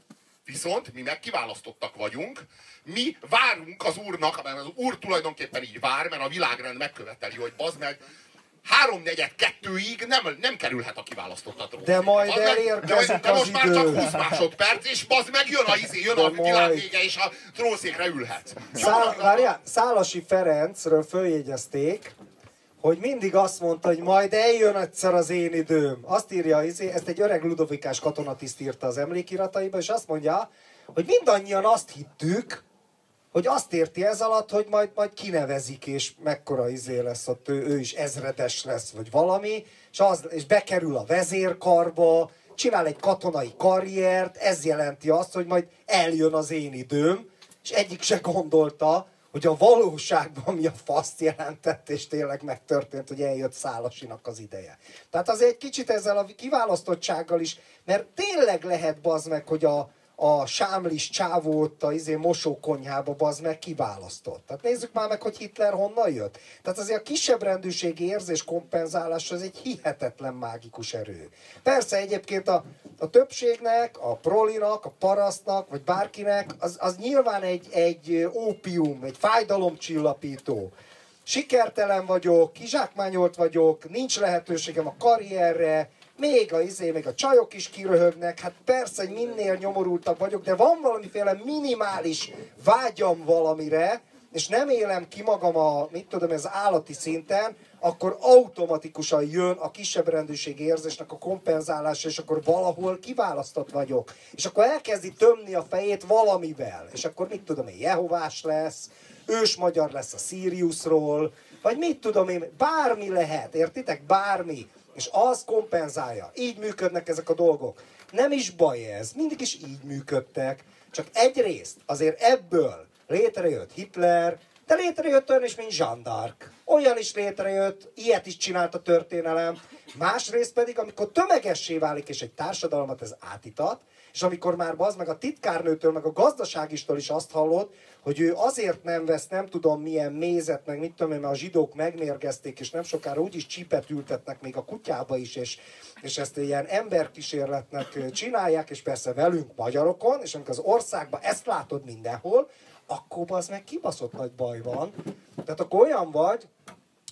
viszont mi meg kiválasztottak vagyunk, mi várunk az úrnak, mert az úr tulajdonképpen így vár, mert a világrend megköveteli, hogy bazd meg, háromnegyed kettőig nem, nem kerülhet a kiválasztott a De majd bazd elérkezik de, de az most már idő. csak 20 másodperc, és bazd meg jön a izé, jön De a világ vége, és a trónszékre ülhetsz. Szál, várjál, Szálasi Ferencről följegyezték, hogy mindig azt mondta, hogy majd eljön egyszer az én időm. Azt írja, izé, ezt egy öreg ludovikás katonatiszt írta az emlékirataiba, és azt mondja, hogy mindannyian azt hittük, hogy azt érti ez alatt, hogy majd, majd kinevezik, és mekkora izé lesz ott, ő, ő is ezredes lesz, vagy valami, és, az, és bekerül a vezérkarba, csinál egy katonai karriert, ez jelenti azt, hogy majd eljön az én időm, és egyik se gondolta, hogy a valóságban mi a faszt jelentett, és tényleg megtörtént, hogy eljött Szálasinak az ideje. Tehát azért egy kicsit ezzel a kiválasztottsággal is, mert tényleg lehet bazd meg, hogy a, a sámlis csávó ott a izé mosókonyhába bazd meg kiválasztott. Tehát nézzük már meg, hogy Hitler honnan jött. Tehát azért a kisebb rendűségi érzés kompenzálás az egy hihetetlen mágikus erő. Persze egyébként a, a többségnek, a prolinak, a parasztnak, vagy bárkinek, az, az nyilván egy, egy ópium, egy fájdalomcsillapító. Sikertelen vagyok, kizsákmányolt vagyok, nincs lehetőségem a karrierre, még a, izé, még a csajok is kiröhögnek, hát persze, hogy minél nyomorultabb vagyok, de van valamiféle minimális vágyam valamire, és nem élem ki magam a, mit tudom, ez állati szinten, akkor automatikusan jön a kisebb rendőrségi érzésnek a kompenzálása, és akkor valahol kiválasztott vagyok. És akkor elkezdi tömni a fejét valamivel. És akkor mit tudom én, Jehovás lesz, ős magyar lesz a Siriusról, vagy mit tudom én, bármi lehet, értitek? Bármi. És az kompenzálja. Így működnek ezek a dolgok. Nem is baj ez, mindig is így működtek. Csak egyrészt azért ebből létrejött Hitler, de létrejött olyan is, mint Jean d'Arc. Olyan is létrejött, ilyet is csinált a történelem. Másrészt pedig, amikor tömegessé válik, és egy társadalmat ez átitat, és amikor már az meg a titkárnőtől, meg a gazdaságistól is azt hallod, hogy ő azért nem vesz nem tudom milyen mézet, meg mit tudom én, mert a zsidók megmérgezték, és nem sokára úgyis csipet ültetnek még a kutyába is, és, és ezt ilyen emberkísérletnek csinálják, és persze velünk magyarokon, és amikor az országban ezt látod mindenhol, akkor az meg kibaszott nagy baj van. Tehát akkor olyan vagy,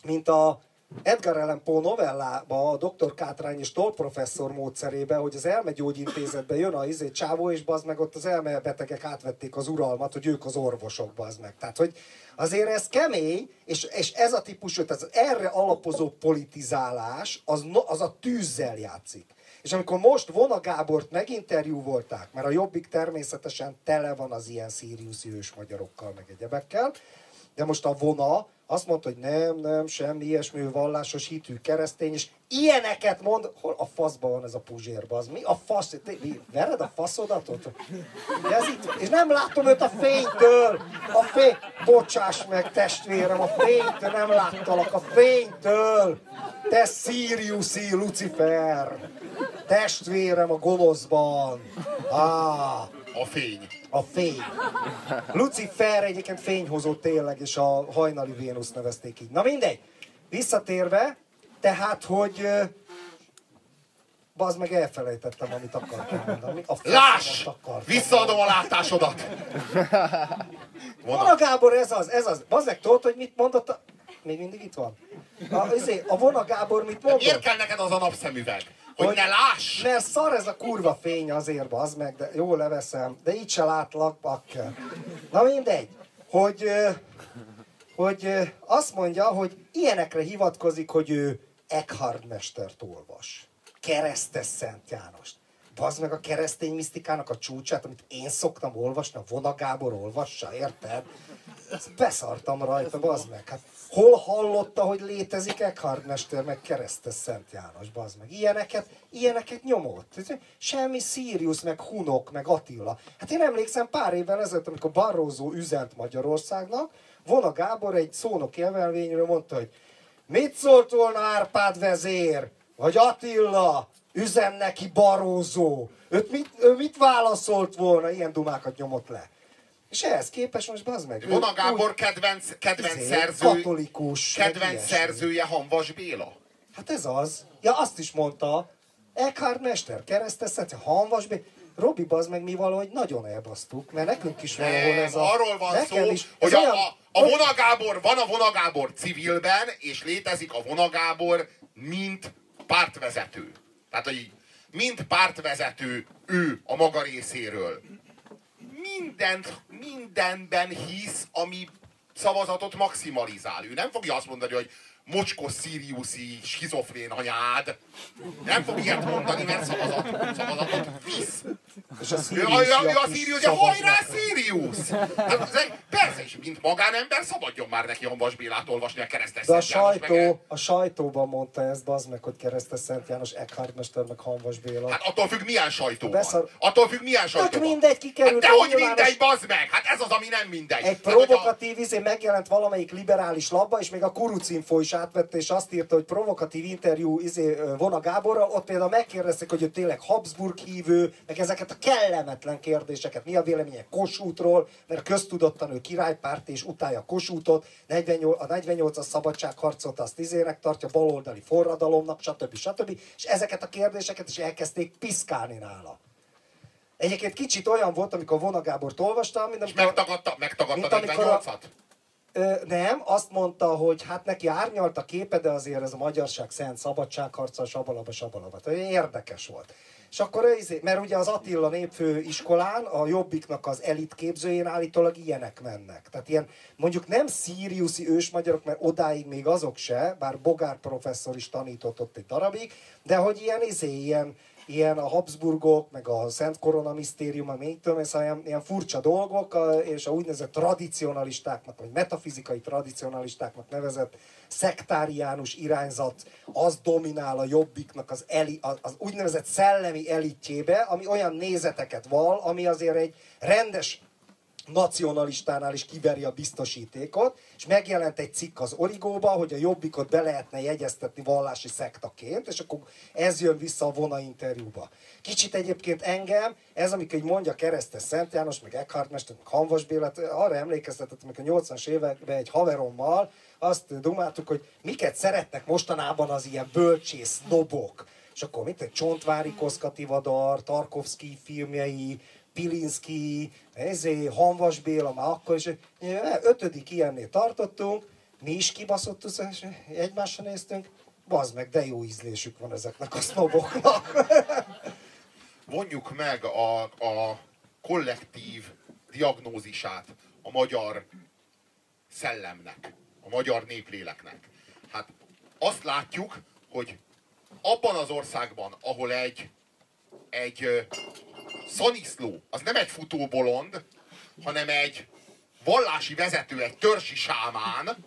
mint a, Edgar Allan Poe novellába, a Dr. Kátrány és Toll professzor módszerébe, hogy az elmegyógyintézetbe jön a izé csávó, és bazd meg ott az elmebetegek átvették az uralmat, hogy ők az orvosok, bazd meg. Tehát, hogy azért ez kemény, és, és ez a típusú, tehát az erre alapozó politizálás, az, az a tűzzel játszik. És amikor most Vona Gábort meginterjú volták, mert a Jobbik természetesen tele van az ilyen ős magyarokkal, meg egyebekkel, de most a Vona azt mondta, hogy nem, nem, semmi ilyesmi, ő vallásos hitű keresztény, és ilyeneket mond, hol a faszban van ez a puzsérba, az mi a fasz, te, mi, vered a faszodat ott? Ez itt, és nem látom őt a fénytől, a fény, bocsáss meg testvérem, a fénytől nem láttalak, a fénytől, te Siriuszi Lucifer, testvérem a gonoszban, ah, A fény. A fény. Lucifer egyébként fényhozó tényleg, és a hajnali Vénusz nevezték így. Na mindegy. Visszatérve, tehát, hogy bazd meg elfelejtettem, amit akartam mondani. A Láss! akartam. Visszaadom a látásodat! Vona Gábor, ez az, ez az. Bazd meg, tudod, hogy mit mondott a... Még mindig itt van. A, izé, a Vona Gábor mit mondott? Miért kell neked az a napszemüveg? Hogy, ne láss! Mert szar ez a kurva fény azért, az meg, de jó leveszem, de így se látlak, bakker. Na mindegy, hogy, hogy azt mondja, hogy ilyenekre hivatkozik, hogy ő Eckhard mestert olvas. Keresztes Szent Jánost. Bazd meg a keresztény misztikának a csúcsát, amit én szoktam olvasni, a Vona Gábor olvassa, érted? Beszartam rajta, bazd meg. Hát hol hallotta, hogy létezik Eckhard mester, meg keresztes Szent János, bazd meg. Ilyeneket, ilyeneket nyomott. Semmi Sirius, meg Hunok, meg Attila. Hát én emlékszem pár évvel ezelőtt, amikor Barroso üzent Magyarországnak, Vona Gábor egy szónoki emelvényről mondta, hogy mit szólt volna Árpád vezér, vagy Attila, üzen neki Barózó. Őt mit, ő mit válaszolt volna? Ilyen dumákat nyomott le. És ehhez képest most bazd meg. Vona Gábor úgy- kedvenc, kedvenc izé, szerző, Katolikus. kedvenc szerzője Hanvas Béla. Hát ez az. Ja, azt is mondta. Eckhard Mester, kereszteszet, Hanvas B. Robi, bazd meg, mi valahogy nagyon elbasztuk, mert nekünk is valahol Nem, ez a... arról van szó, is, hogy a, olyan- a, a Vona Gábor, van a Vona Gábor civilben, és létezik a Vona Gábor, mint pártvezető. Tehát, hogy így, mint pártvezető ő a maga részéről. Mindent, mindenben hisz, ami szavazatot maximalizál. Ő nem fogja azt mondani, hogy mocskos szíriuszi, schizofrén anyád. Nem fog ilyet mondani, mert szavazat, szavazatot visz. És a Ő a, ő a, is Sirius, hogy hajrá. Sirius! Hát, Persze, és mint magánember szabadjon már neki Hanvas Bélát olvasni a keresztes De a János, meg- sajtó, a sajtóban mondta ezt, bazd meg, hogy keresztes Szent János, Eckhard Mester, meg Hanvas Béla. Hát attól függ, milyen sajtó. Beszar- Attól függ, milyen sajtó Tök mindegy, kikerült Hát dehogy nyilvános- mindegy, bazd meg! Hát ez az, ami nem mindegy. Egy hogyha- provokatív izé megjelent valamelyik liberális labba, és még a Kurucinfo is átvette, és azt írta, hogy provokatív interjú izé, Vona Gáborra, ott például megkérdezték, hogy ő tényleg Habsburg hívő, meg ezeket a kellemetlen kérdéseket, mi a véleménye Kossuthról, mert köztudottan ő királypárt és utálja Kossuthot, 48, a 48-as szabadságharcot azt izének tartja, baloldali forradalomnak, stb. stb. És ezeket a kérdéseket is elkezdték piszkálni nála. Egyébként kicsit olyan volt, amikor Vona Gábort olvastam, mint És amikor... megtagadta, megtagadta Mint amikor a- 48-at? Nem, azt mondta, hogy hát neki árnyalt a képe, de azért ez a magyarság szent szabadságharca, sabalaba, sabalaba. Érdekes volt. És akkor, izé- mert ugye az Attila népfő iskolán, a Jobbiknak az elit képzőjén állítólag ilyenek mennek. Tehát ilyen, mondjuk nem szíriuszi ősmagyarok, mert odáig még azok se, bár Bogár professzor is tanított ott egy darabig, de hogy ilyen, izé, ilyen, ilyen a Habsburgok, meg a Szent Korona Misztérium, meg még tudom, szóval ilyen, ilyen furcsa dolgok, és a úgynevezett tradicionalistáknak, vagy metafizikai tradicionalistáknak nevezett szektáriánus irányzat, az dominál a jobbiknak az, eli, az úgynevezett szellemi elitjébe, ami olyan nézeteket val, ami azért egy rendes nacionalistánál is kiveri a biztosítékot, és megjelent egy cikk az Origóba, hogy a Jobbikot be lehetne jegyeztetni vallási szektaként, és akkor ez jön vissza a Vona interjúba. Kicsit egyébként engem, ez amikor mondja Keresztes Szent János, meg Eckhart Mester, meg Hanvas Bélát, arra emlékeztetett, amikor a 80-as években egy haverommal azt dumáltuk, hogy miket szeretnek mostanában az ilyen bölcsész dobok. És akkor mit egy Csontvári Koszkati Vadar, Tarkovsky filmjei, Pilinszki, ezé, Hanvas Béla, már akkor is, ötödik ilyennél tartottunk, Mi is kibaszott és egymásra néztünk, bazd meg, de jó ízlésük van ezeknek a sznoboknak. vonjuk meg a, a kollektív diagnózisát a magyar szellemnek, a magyar népléleknek. Hát azt látjuk, hogy abban az országban, ahol egy, egy szaniszló, az nem egy futóbolond, hanem egy vallási vezető, egy törsi sámán,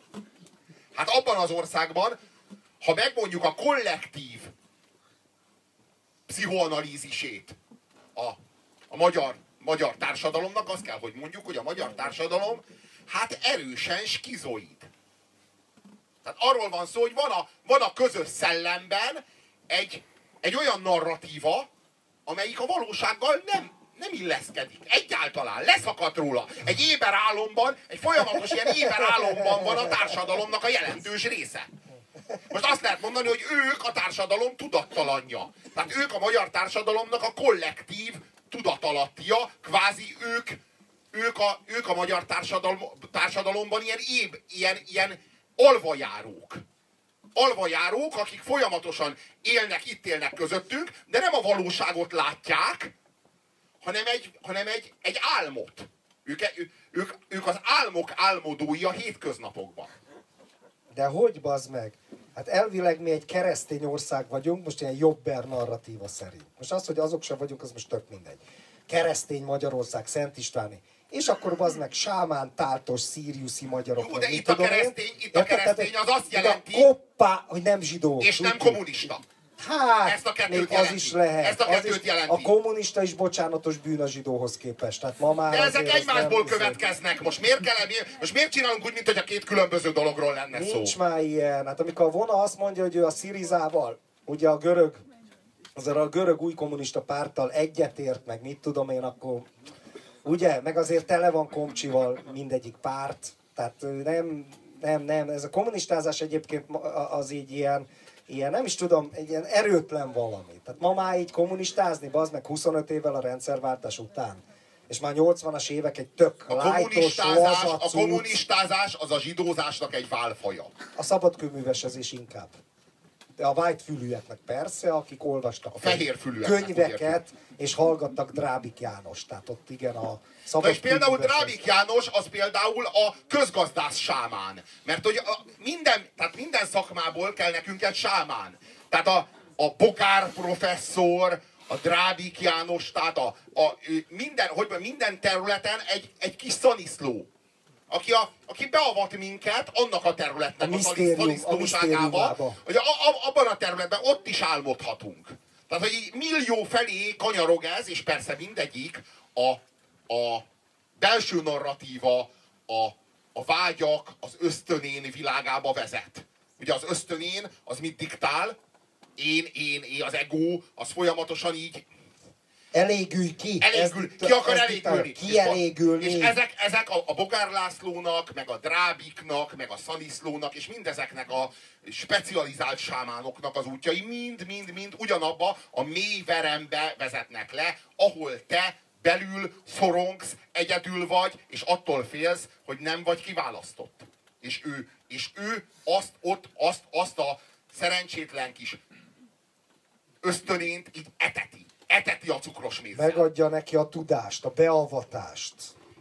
hát abban az országban, ha megmondjuk a kollektív pszichoanalízisét a, a magyar, magyar társadalomnak, azt kell, hogy mondjuk, hogy a magyar társadalom hát erősen skizoid. Tehát arról van szó, hogy van a, van a közös szellemben egy, egy olyan narratíva, amelyik a valósággal nem, nem illeszkedik. Egyáltalán leszakadt róla. Egy éber álomban, egy folyamatos ilyen éber álomban van a társadalomnak a jelentős része. Most azt lehet mondani, hogy ők a társadalom tudattalanja. Tehát ők a magyar társadalomnak a kollektív tudatalattia, kvázi ők, ők, a, ők a magyar társadalom, társadalomban ilyen, éb, ilyen, ilyen alvajárók. Alvajárók, akik folyamatosan élnek, itt élnek közöttünk, de nem a valóságot látják, hanem egy, hanem egy, egy álmot. Ők, ők, ők az álmok álmodói a hétköznapokban. De hogy bazd meg? Hát elvileg mi egy keresztény ország vagyunk, most ilyen jobber narratíva szerint. Most az, hogy azok sem vagyunk, az most tök mindegy. Keresztény Magyarország, Szent Istváni. És akkor az meg sámán, táltos, szíriuszi magyarok. Jó, de itt a keresztény, itt a keresztény az azt jelenti, Koppá, hogy nem zsidó. és nem kommunista. Hát, Ezt a kettőt még az jelenti. is lehet. Ezt a Az kettőt is, jelenti. A kommunista is bocsánatos bűn a zsidóhoz képest. Tehát ma már De ezek egymásból következnek. Most miért kell, most miért csinálunk úgy, mint hogy a két különböző dologról lenne szó? Nincs már ilyen. Hát amikor a Vona azt mondja, hogy ő a Szirizával, ugye a görög, azért a görög új kommunista párttal egyetért, meg mit tudom én, akkor ugye, meg azért tele van komcsival mindegyik párt, tehát nem, nem, nem, ez a kommunistázás egyébként az így ilyen, ilyen, nem is tudom, egy ilyen erőtlen valami. Tehát ma már így kommunistázni, bazd meg 25 évvel a rendszerváltás után. És már 80-as évek egy tök A lájtos, kommunistázás, laza a kommunistázás az a zsidózásnak egy válfaja. A szabadkőművesezés inkább. A white fülűeknek persze, akik olvastak A fehér könyveket, és hallgattak Drábik János. Tehát ott igen a Na szabad és például Drábik János az például a közgazdász sámán. Mert hogy a minden, tehát minden szakmából kell nekünk egy sámán. Tehát a, a Bokár professzor, a Drábik János, tehát a, a minden, hogy minden területen egy, egy kis szaniszló. Aki, a, aki beavat minket annak a területnek A a, misztérium- a szaniszlóságába, misztériumába. hogy a, a, abban a területben ott is álmodhatunk. Tehát, hogy millió felé kanyarog ez, és persze mindegyik a, a belső narratíva, a, a vágyak, az ösztönén világába vezet. Ugye az ösztönén az mit diktál? Én, én, én, az ego, az folyamatosan így Elégülj ki! elégül, Ez- ki akar elégülni. Ki elégülni? És ezek, ezek a, a Bogár Lászlónak, meg a Drábiknak, meg a Szaniszlónak, és mindezeknek a specializált sámánoknak az útjai mind-mind-mind ugyanabba a mély verembe vezetnek le, ahol te belül szorongsz, egyedül vagy, és attól félsz, hogy nem vagy kiválasztott. És ő, és ő azt ott, azt, azt a szerencsétlen kis ösztönént így eteti. Eteti a cukros mézzel. Megadja neki a tudást, a beavatást.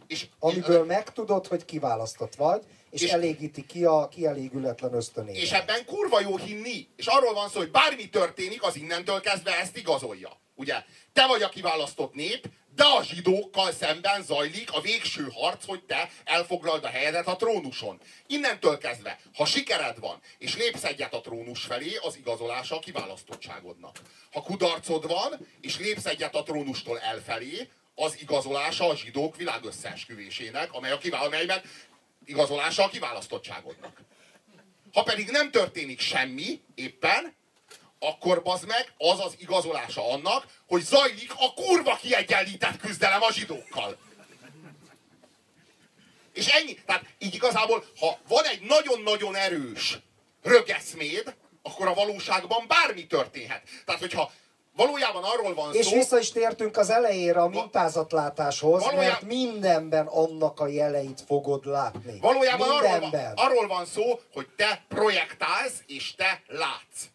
És, Amiből megtudod, hogy kiválasztott vagy, és, És- elégíti ki a kielégületlen ösztönét. És ebben kurva jó hinni. És arról van szó, hogy bármi történik, az innentől kezdve ezt igazolja. Ugye? Te vagy a kiválasztott nép, de a zsidókkal szemben zajlik a végső harc, hogy te elfoglald a helyedet a trónuson. Innentől kezdve, ha sikered van, és lépsz egyet a trónus felé, az igazolása a kiválasztottságodnak. Ha kudarcod van, és lépsz egyet a trónustól elfelé, az igazolása a zsidók világösszeesküvésének, amely a kivá- amelyben igazolása a kiválasztottságodnak. Ha pedig nem történik semmi éppen, akkor bazd meg, az az igazolása annak, hogy zajlik a kurva kiegyenlített küzdelem a zsidókkal. És ennyi. Tehát így igazából, ha van egy nagyon-nagyon erős rögeszméd, akkor a valóságban bármi történhet. Tehát, hogyha Valójában arról van És szó, vissza is tértünk az elejére a mintázatlátáshoz, Valójá- mert mindenben annak a jeleit fogod látni. Valójában arról van, arról van szó, hogy te projektálsz, és te látsz.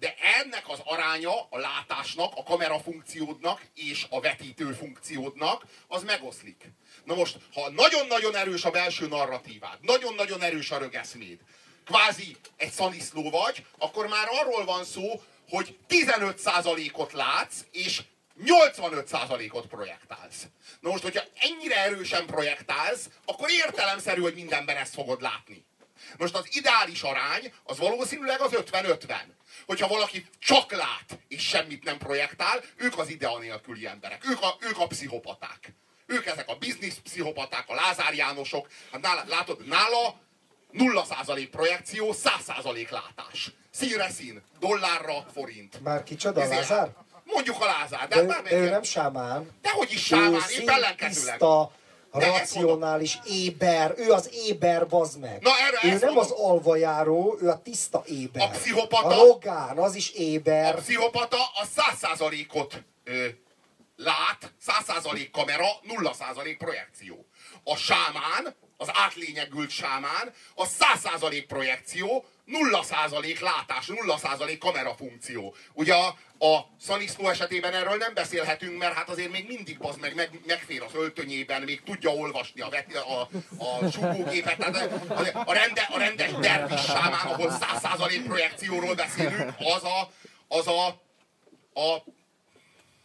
De ennek az aránya a látásnak, a kamera funkciódnak és a vetítő funkciódnak, az megoszlik. Na most, ha nagyon-nagyon erős a belső narratívád, nagyon-nagyon erős a rögeszméd, kvázi egy szaniszló vagy, akkor már arról van szó, hogy 15%-ot látsz, és 85%-ot projektálsz. Na most, hogyha ennyire erősen projektálsz, akkor értelemszerű, hogy mindenben ezt fogod látni. Most az ideális arány az valószínűleg az 50-50. Hogyha valaki csak lát és semmit nem projektál, ők az idea nélküli emberek. Ők a, ők a pszichopaták. Ők ezek a biznisz pszichopaták, a Lázár Jánosok. Hát nála, látod, nála 0% projekció, 100% látás. Színre szín, dollárra forint. Már kicsoda, Izé, Lázár? Mondjuk a Lázár, de, De ő, ő nem sámán. Dehogy is sámán, épp ellenkezőleg. Racionális, éber. Ő az éber, bazd meg. Na, erre ő nem mondom. az alvajáró, ő a tiszta éber. A pszichopata- A Rogán, az is éber. A pszichopata a 100%-ot ö, lát, 100% kamera, 0% projekció. A sámán, az átlényegült sámán, a 100% projekció, 0% látás, 0% kamera funkció. Ugye a, a Szaniszló esetében erről nem beszélhetünk, mert hát azért még mindig az meg, meg megfér az öltönyében, még tudja olvasni a, vet, a, a sugógépet. Tehát a, a, rende, a rendes dervis sámán, ahol 100% projekcióról beszélünk, az a, az a, a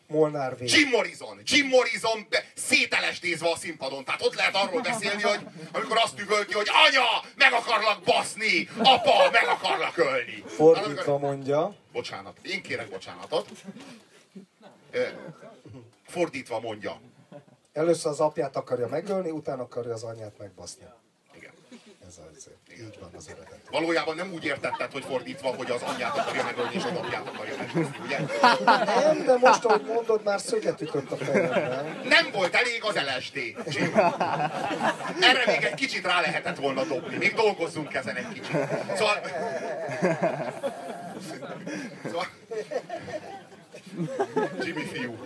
Molnár V. Jim Morrison. Jim Morrison be, szételesdézve a színpadon. Tehát ott lehet arról beszélni, hogy amikor azt üvöl ki, hogy anya, meg akarlak baszni, apa, meg akarlak ölni. Fordítva amikor- mondja. Bocsánat, én kérek bocsánatot. Fordítva mondja. Először az apját akarja megölni, utána akarja az anyját megbaszni. Igen. Ez az, így van az eredet. Valójában nem úgy értetted, hogy fordítva, hogy az anyját akarja megölni, és az apját akarja megölni, ugye? Nem, de most, ahogy mondod, már szöget ütött a fejemben. Nem volt elég az LSD. Erre még egy kicsit rá lehetett volna dobni. Még dolgozzunk ezen egy kicsit. Szóval... szóval... Jimmy fiú.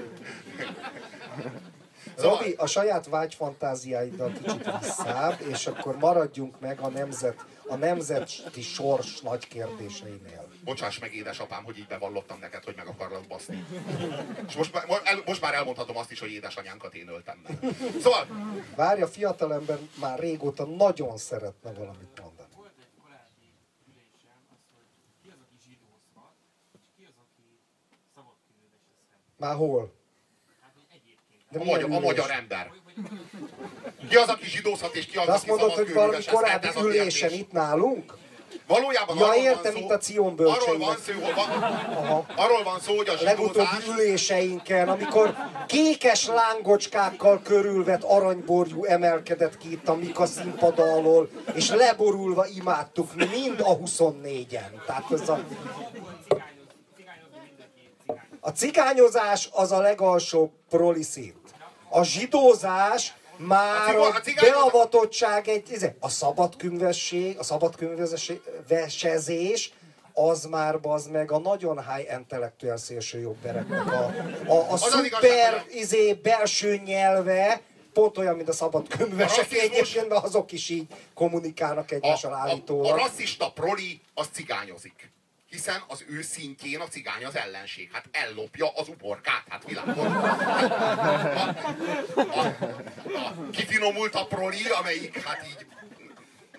Robi, a saját vágyfantáziáiddal kicsit visszább, és akkor maradjunk meg a, nemzet, a nemzeti sors nagy kérdéseinél. Bocsáss meg, édesapám, hogy így bevallottam neked, hogy meg akarlak baszni. És most, már- most már elmondhatom azt is, hogy édesanyánkat én öltem meg. Szóval, Várja, fiatalember már régóta nagyon szeretne valamit mondani. Már hol? A magyar, a magyar ember. Ki az, aki zsidózhat, és ki az, De azt aki mondod, hogy valami korábbi ülésen itt nálunk? Valójában Ja, arról értem, van szó, itt a Cion arról van, szó, hogy van, arról van szó, hogy a A legutóbbi üléseinken, amikor kékes lángocskákkal körülvett aranyborjú emelkedett ki itt a Mika színpad alól, és leborulva imádtuk mi mind a 24-en. Tehát ez a... A cigányozás az a legalsó proli szint. A zsidózás már A a, a beavatottság egy, izé, a szabadkönyvesség, a szabadkönyvesezés, az már bazd meg a nagyon high intellektuál szélső jobbereknek a, a, a az szuper izé, belső nyelve, pont olyan, mint a szabadkönyvesek A rasszizmus- egyébként, mert azok is így kommunikálnak A, egymással a, a állítólag. rasszista proli az cigányozik. Hiszen az ő szintjén a cigány az ellenség. Hát ellopja az uborkát, hát világos. Hát, a, a, a, kifinomult a proli, amelyik hát így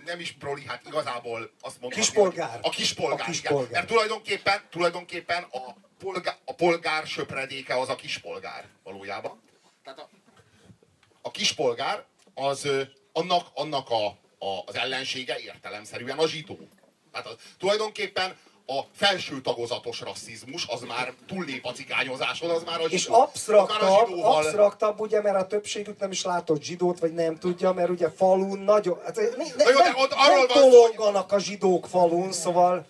nem is proli, hát igazából azt mondhatni, Kispolgár. A kispolgár. A igen. kispolgár. Mert tulajdonképpen, tulajdonképpen a, polgár, a polgár söpredéke az a kispolgár valójában. Tehát a, a kispolgár az annak, annak a, a, az ellensége értelemszerűen a zsidó. Tehát az, tulajdonképpen a felső tagozatos rasszizmus az már túllép a cigányozáson, az már a zsidó. És absztraktabb, zsidóval- absztraktabb, ugye, mert a többségük nem is látott zsidót, vagy nem tudja, mert ugye falun nagyon... Hát, ne, ne, Na jó, de ott arról nem tolonganak a zsidók falun, szóval...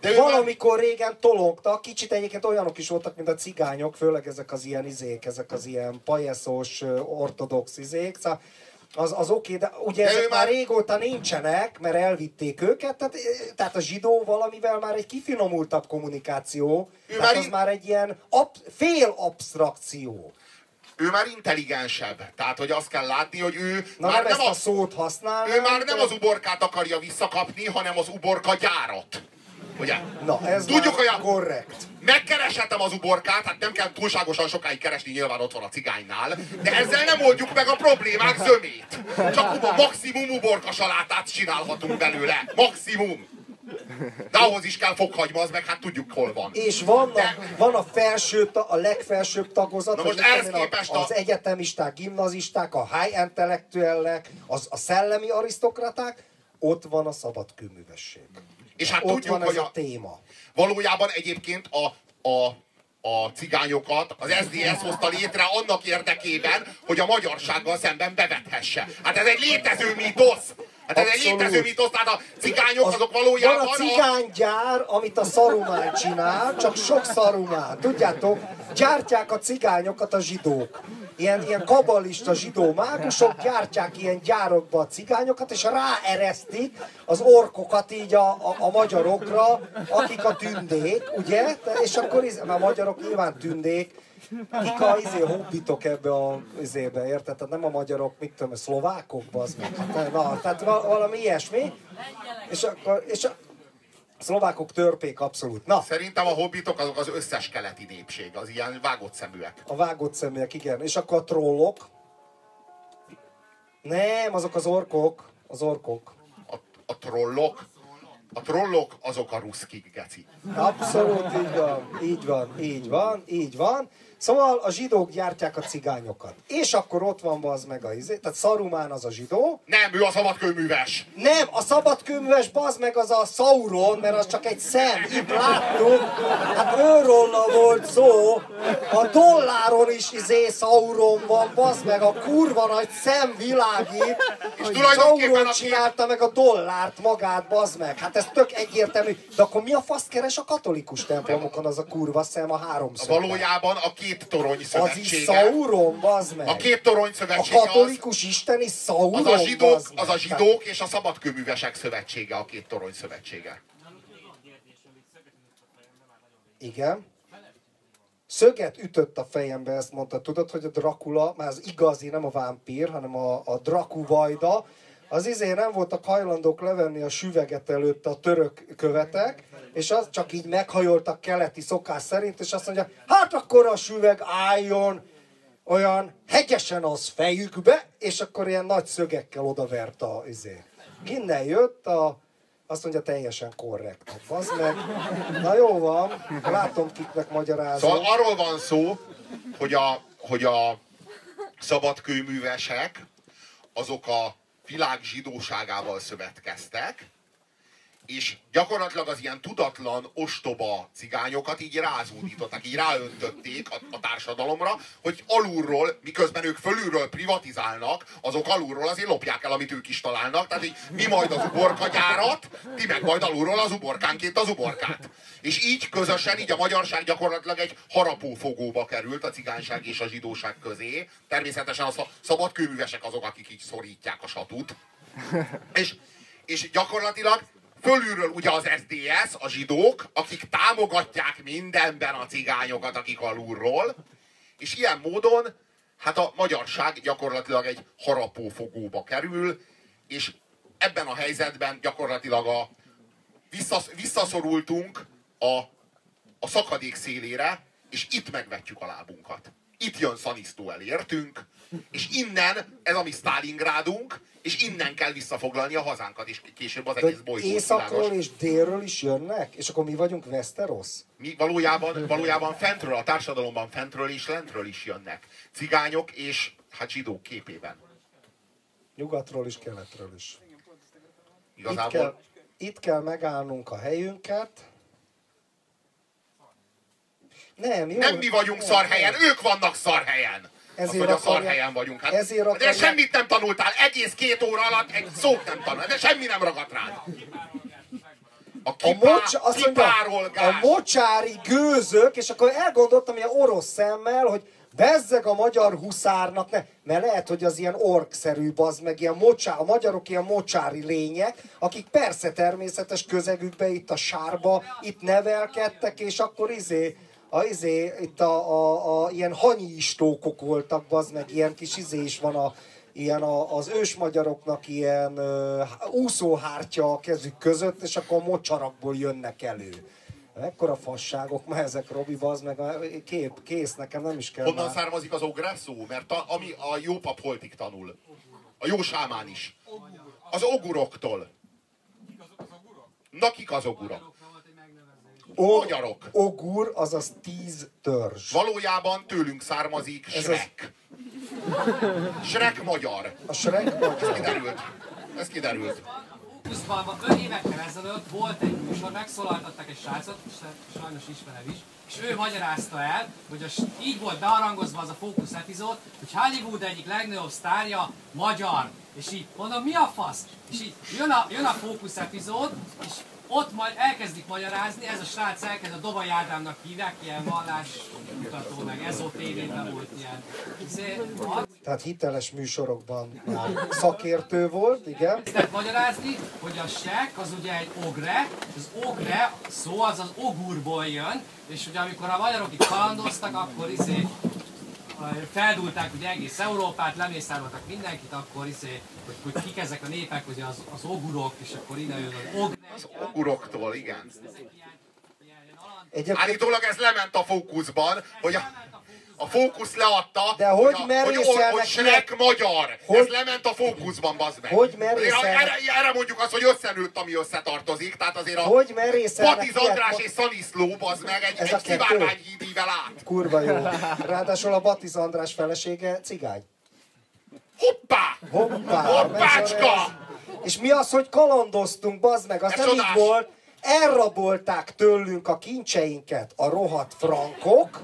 De ő már- Valamikor régen tolongtak, kicsit egyébként olyanok is voltak, mint a cigányok, főleg ezek az ilyen izék, ezek az ilyen pajeszos, ö, ortodox izék. Szóval az, az oké, de ugye De ezek már régóta nincsenek, mert elvitték őket, tehát, tehát a zsidó valamivel már egy kifinomultabb kommunikáció, Ő tehát már az in- már egy ilyen ab, fél abstrakció. Ő már intelligensebb. Tehát, hogy azt kell látni, hogy ő Na már nem ezt nem a az, szót használná. ő már nem az uborkát akarja visszakapni, hanem az uborka gyárat. Ugye? Na, ez Tudjuk, hogy a- korrekt. Megkereshetem az uborkát, hát nem kell túlságosan sokáig keresni, nyilván ott van a cigánynál, de ezzel nem oldjuk meg a problémák zömét. Csak ubo, maximum uborka salátát csinálhatunk belőle. Maximum. De ahhoz is kell fokhagyma, az meg hát tudjuk hol van. És vannak, De- van a felső, a legfelsőbb tagozat, Na most ehhez én, a- képest a- az egyetemisták, gimnazisták, a high intellektuellek, az, a szellemi arisztokraták, ott van a szabadkőművesség. És hát ott tudjuk, van ez hogy a a, téma. valójában egyébként a, a, a cigányokat az SZDSZ hozta létre annak érdekében, hogy a magyarsággal szemben bevethesse. Hát ez egy létező mítosz! Hát ez egy létező mítosz, tehát a cigányok Az- azok valójában... Van a cigánygyár, amit a szarumán csinál, csak sok szarumán. Tudjátok, gyártják a cigányokat a zsidók. Ilyen, ilyen kabalista zsidó mágusok gyártják ilyen gyárokba a cigányokat, és ráeresztik az orkokat így a, a, a magyarokra, akik a tündék, ugye? És akkor, iz- mert a magyarok nyilván tündék, kik a izé, hobbitok ebbe a izébe, érted? Tehát nem a magyarok, mit tudom, a szlovákok, az meg. Hát, Na, tehát val- valami ilyesmi. És akkor, és a szlovákok törpék abszolút. Na, Szerintem a hobbitok azok az összes keleti népség, az ilyen vágott szeműek. a vágott szeműek, igen. És akkor a trollok. Nem, azok az orkok. Az orkok. A, a trollok, a trollok azok a ruszkik, geci. Abszolút így van, így van, így van, így van. Szóval a zsidók gyártják a cigányokat. És akkor ott van az meg a izé, tehát Szarumán az a zsidó. Nem, ő a szabadkőműves. Nem, a szabadkőműves bazd meg az a Sauron, mert az csak egy szem, itt láttuk. Hát őrolla volt szó. A dolláron is izé Sauron van, bazd meg, a kurva nagy szem világít. És tulajdonképpen a- csinálta meg a dollárt magát, bazd meg. Hát ez tök egyértelmű. De akkor mi a fasz keres a katolikus templomokon az a kurva szem a háromszögben? Valójában a két torony Az is szövetsége. Sauron, bazd meg. A két torony a szövetsége az, katolikus isten is Sauron, az, a zsidók, meg. az a zsidók és a szabadkőművesek szövetsége, a két torony szövetsége. Igen. Szöget ütött a fejembe, ezt mondta. Tudod, hogy a Dracula, már az igazi, nem a vámpír, hanem a, a Drakuvajda, az izé nem voltak hajlandók levenni a süveget előtt a török követek, és az csak így meghajoltak keleti szokás szerint, és azt mondja, hát akkor a süveg álljon olyan hegyesen az fejükbe, és akkor ilyen nagy szögekkel odavert a izé. Innen jött a, azt mondja, teljesen korrekt. Az meg, na jó van, látom kiknek magyarázom. Szóval arról van szó, hogy a, hogy a szabadkőművesek azok a világ zsidóságával szövetkeztek, és gyakorlatilag az ilyen tudatlan, ostoba cigányokat így rázúdították, így ráöntötték a, a társadalomra, hogy alulról, miközben ők fölülről privatizálnak, azok alulról azért lopják el, amit ők is találnak, tehát így mi majd az uborkagyárat, ti meg majd alulról az uborkánként az uborkát. És így közösen, így a magyarság gyakorlatilag egy harapófogóba került a cigányság és a zsidóság közé. Természetesen a szab- szabadkőművesek azok, akik így szorítják a satut. És, és gyakorlatilag fölülről ugye az SDS, a zsidók, akik támogatják mindenben a cigányokat, akik alulról, és ilyen módon hát a magyarság gyakorlatilag egy harapófogóba kerül, és ebben a helyzetben gyakorlatilag a visszasz, visszaszorultunk a, a szakadék szélére, és itt megvetjük a lábunkat. Itt jön Szanisztó elértünk, és innen, ez a mi Stalingrádunk, és innen kell visszafoglalni a hazánkat, és később az De egész hogy bolygó északról világos. és délről is jönnek? És akkor mi vagyunk Westeros? Mi valójában, valójában fentről, a társadalomban fentről és lentről is jönnek. Cigányok és hát zsidók képében. Nyugatról is, keletről is. Itt Igazából kell, itt kell megállnunk a helyünket. Nem, jó. nem mi vagyunk szarhelyen, ők vannak szarhelyen. Ezért hogy a szarhelyen vagyunk. Hát, ezért de akarják- semmit nem tanultál, egész két óra alatt egy szót nem tanultál, de semmi nem ragadt rád. A, A, kipá, mocs, azt mondja, a mocsári gőzök, és akkor elgondoltam ilyen orosz szemmel, hogy Bezzeg a magyar huszárnak, ne, mert lehet, hogy az ilyen orkszerű, az meg ilyen mocsá, a magyarok ilyen mocsári lények, akik persze természetes közegükbe itt a sárba, itt nevelkedtek, és akkor izé, a, izé, itt a, a, a ilyen hanyi istókok voltak, az meg ilyen kis izé is van a, ilyen a, az ősmagyaroknak ilyen uh, úszóhártya a kezük között, és akkor a mocsarakból jönnek elő. Ekkora fasságok ma ezek, Robi, az meg a kép, kész, nekem nem is kell Honnan már. származik az ográs szó? Mert a, ami a jó pap holtig tanul. A jó sámán is. Az oguroktól. Na kik az ogurok? O, Magyarok. Ogur, azaz tíz törzs. Valójában tőlünk származik Ez Shrek. Shrek magyar. A Shrek Ez magyar. kiderült. Ez kiderült. Fókuszban 5 évekkel ezelőtt volt egy műsor, megszólaltattak egy srácot, és sajnos ismerem is, és ő magyarázta el, hogy a, s- így volt bearangozva az a fókusz epizód, hogy Hollywood egyik legnagyobb sztárja magyar. És így mondom, mi a fasz? És így jön a, jön a fókusz epizód, és ott majd elkezdik magyarázni, ez a srác elkezd a Dobai Ádámnak hívják, ilyen vallás mutató, meg ezotévében volt ilyen. Izé, Tehát hiteles műsorokban már szakértő volt, igen. Kezdett magyarázni, hogy a sek az ugye egy ogre, az ogre szó az az ogurból jön, és ugye amikor a magyarok itt kalandoztak, akkor izé feldulták ugye egész Európát, lemészároltak mindenkit, akkor izé, hogy, hogy kik ezek a népek, hogy az, az ogurok, és akkor innen jön az ogre. Az oguroktól, igen. Egyébként Állítólag ez lement a fókuszban, hogy a, a fókusz leadta, De hogy a, hogy, hogy Shrek magyar. Hogy- Ez lement a fókuszban, bazd meg. Hogy merészelnek- Erre, erre mondjuk azt, hogy összenőtt, ami összetartozik. Tehát azért a Hogy Patiz András és Szaniszló, bazd meg, egy, Ez egy ível át. kurva jó. Ráadásul a Batiz András felesége cigány. Hoppá! Hoppá! Hoppácska! És mi az, hogy kalandoztunk, bazd meg, az Ez nem így volt. Elrabolták tőlünk a kincseinket a rohadt frankok,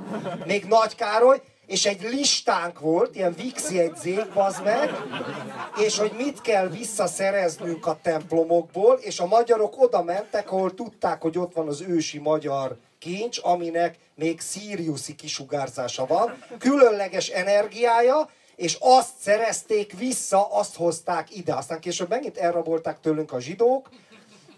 még Nagy Károly, és egy listánk volt, ilyen VIX jegyzék, bazd meg, és hogy mit kell visszaszereznünk a templomokból, és a magyarok oda mentek, ahol tudták, hogy ott van az ősi magyar kincs, aminek még Siriuszi kisugárzása van, különleges energiája, és azt szerezték vissza, azt hozták ide. Aztán később megint elrabolták tőlünk a zsidók,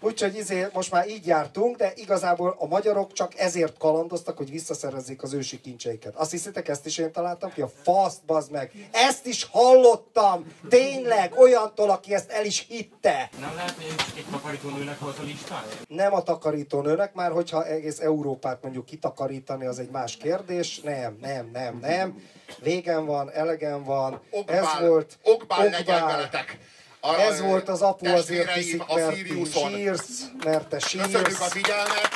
Úgyhogy izé, most már így jártunk, de igazából a magyarok csak ezért kalandoztak, hogy visszaszerezzék az ősi kincseiket. Azt hiszitek, ezt is én találtam ki? A faszt, bazd meg! Ezt is hallottam! Tényleg, olyantól, aki ezt el is hitte! Nem lehet, hogy egy takarítónőnek volt a listája? Nem a takarítónőnek, már hogyha egész Európát mondjuk kitakarítani, az egy más kérdés. Nem, nem, nem, nem. Végem van, elegem van. Ez Ogbál, volt. Ogbál legyen veletek. A- Ez volt az apu azért a mert sírsz, mert te Köszönjük a sírsz. figyelmet.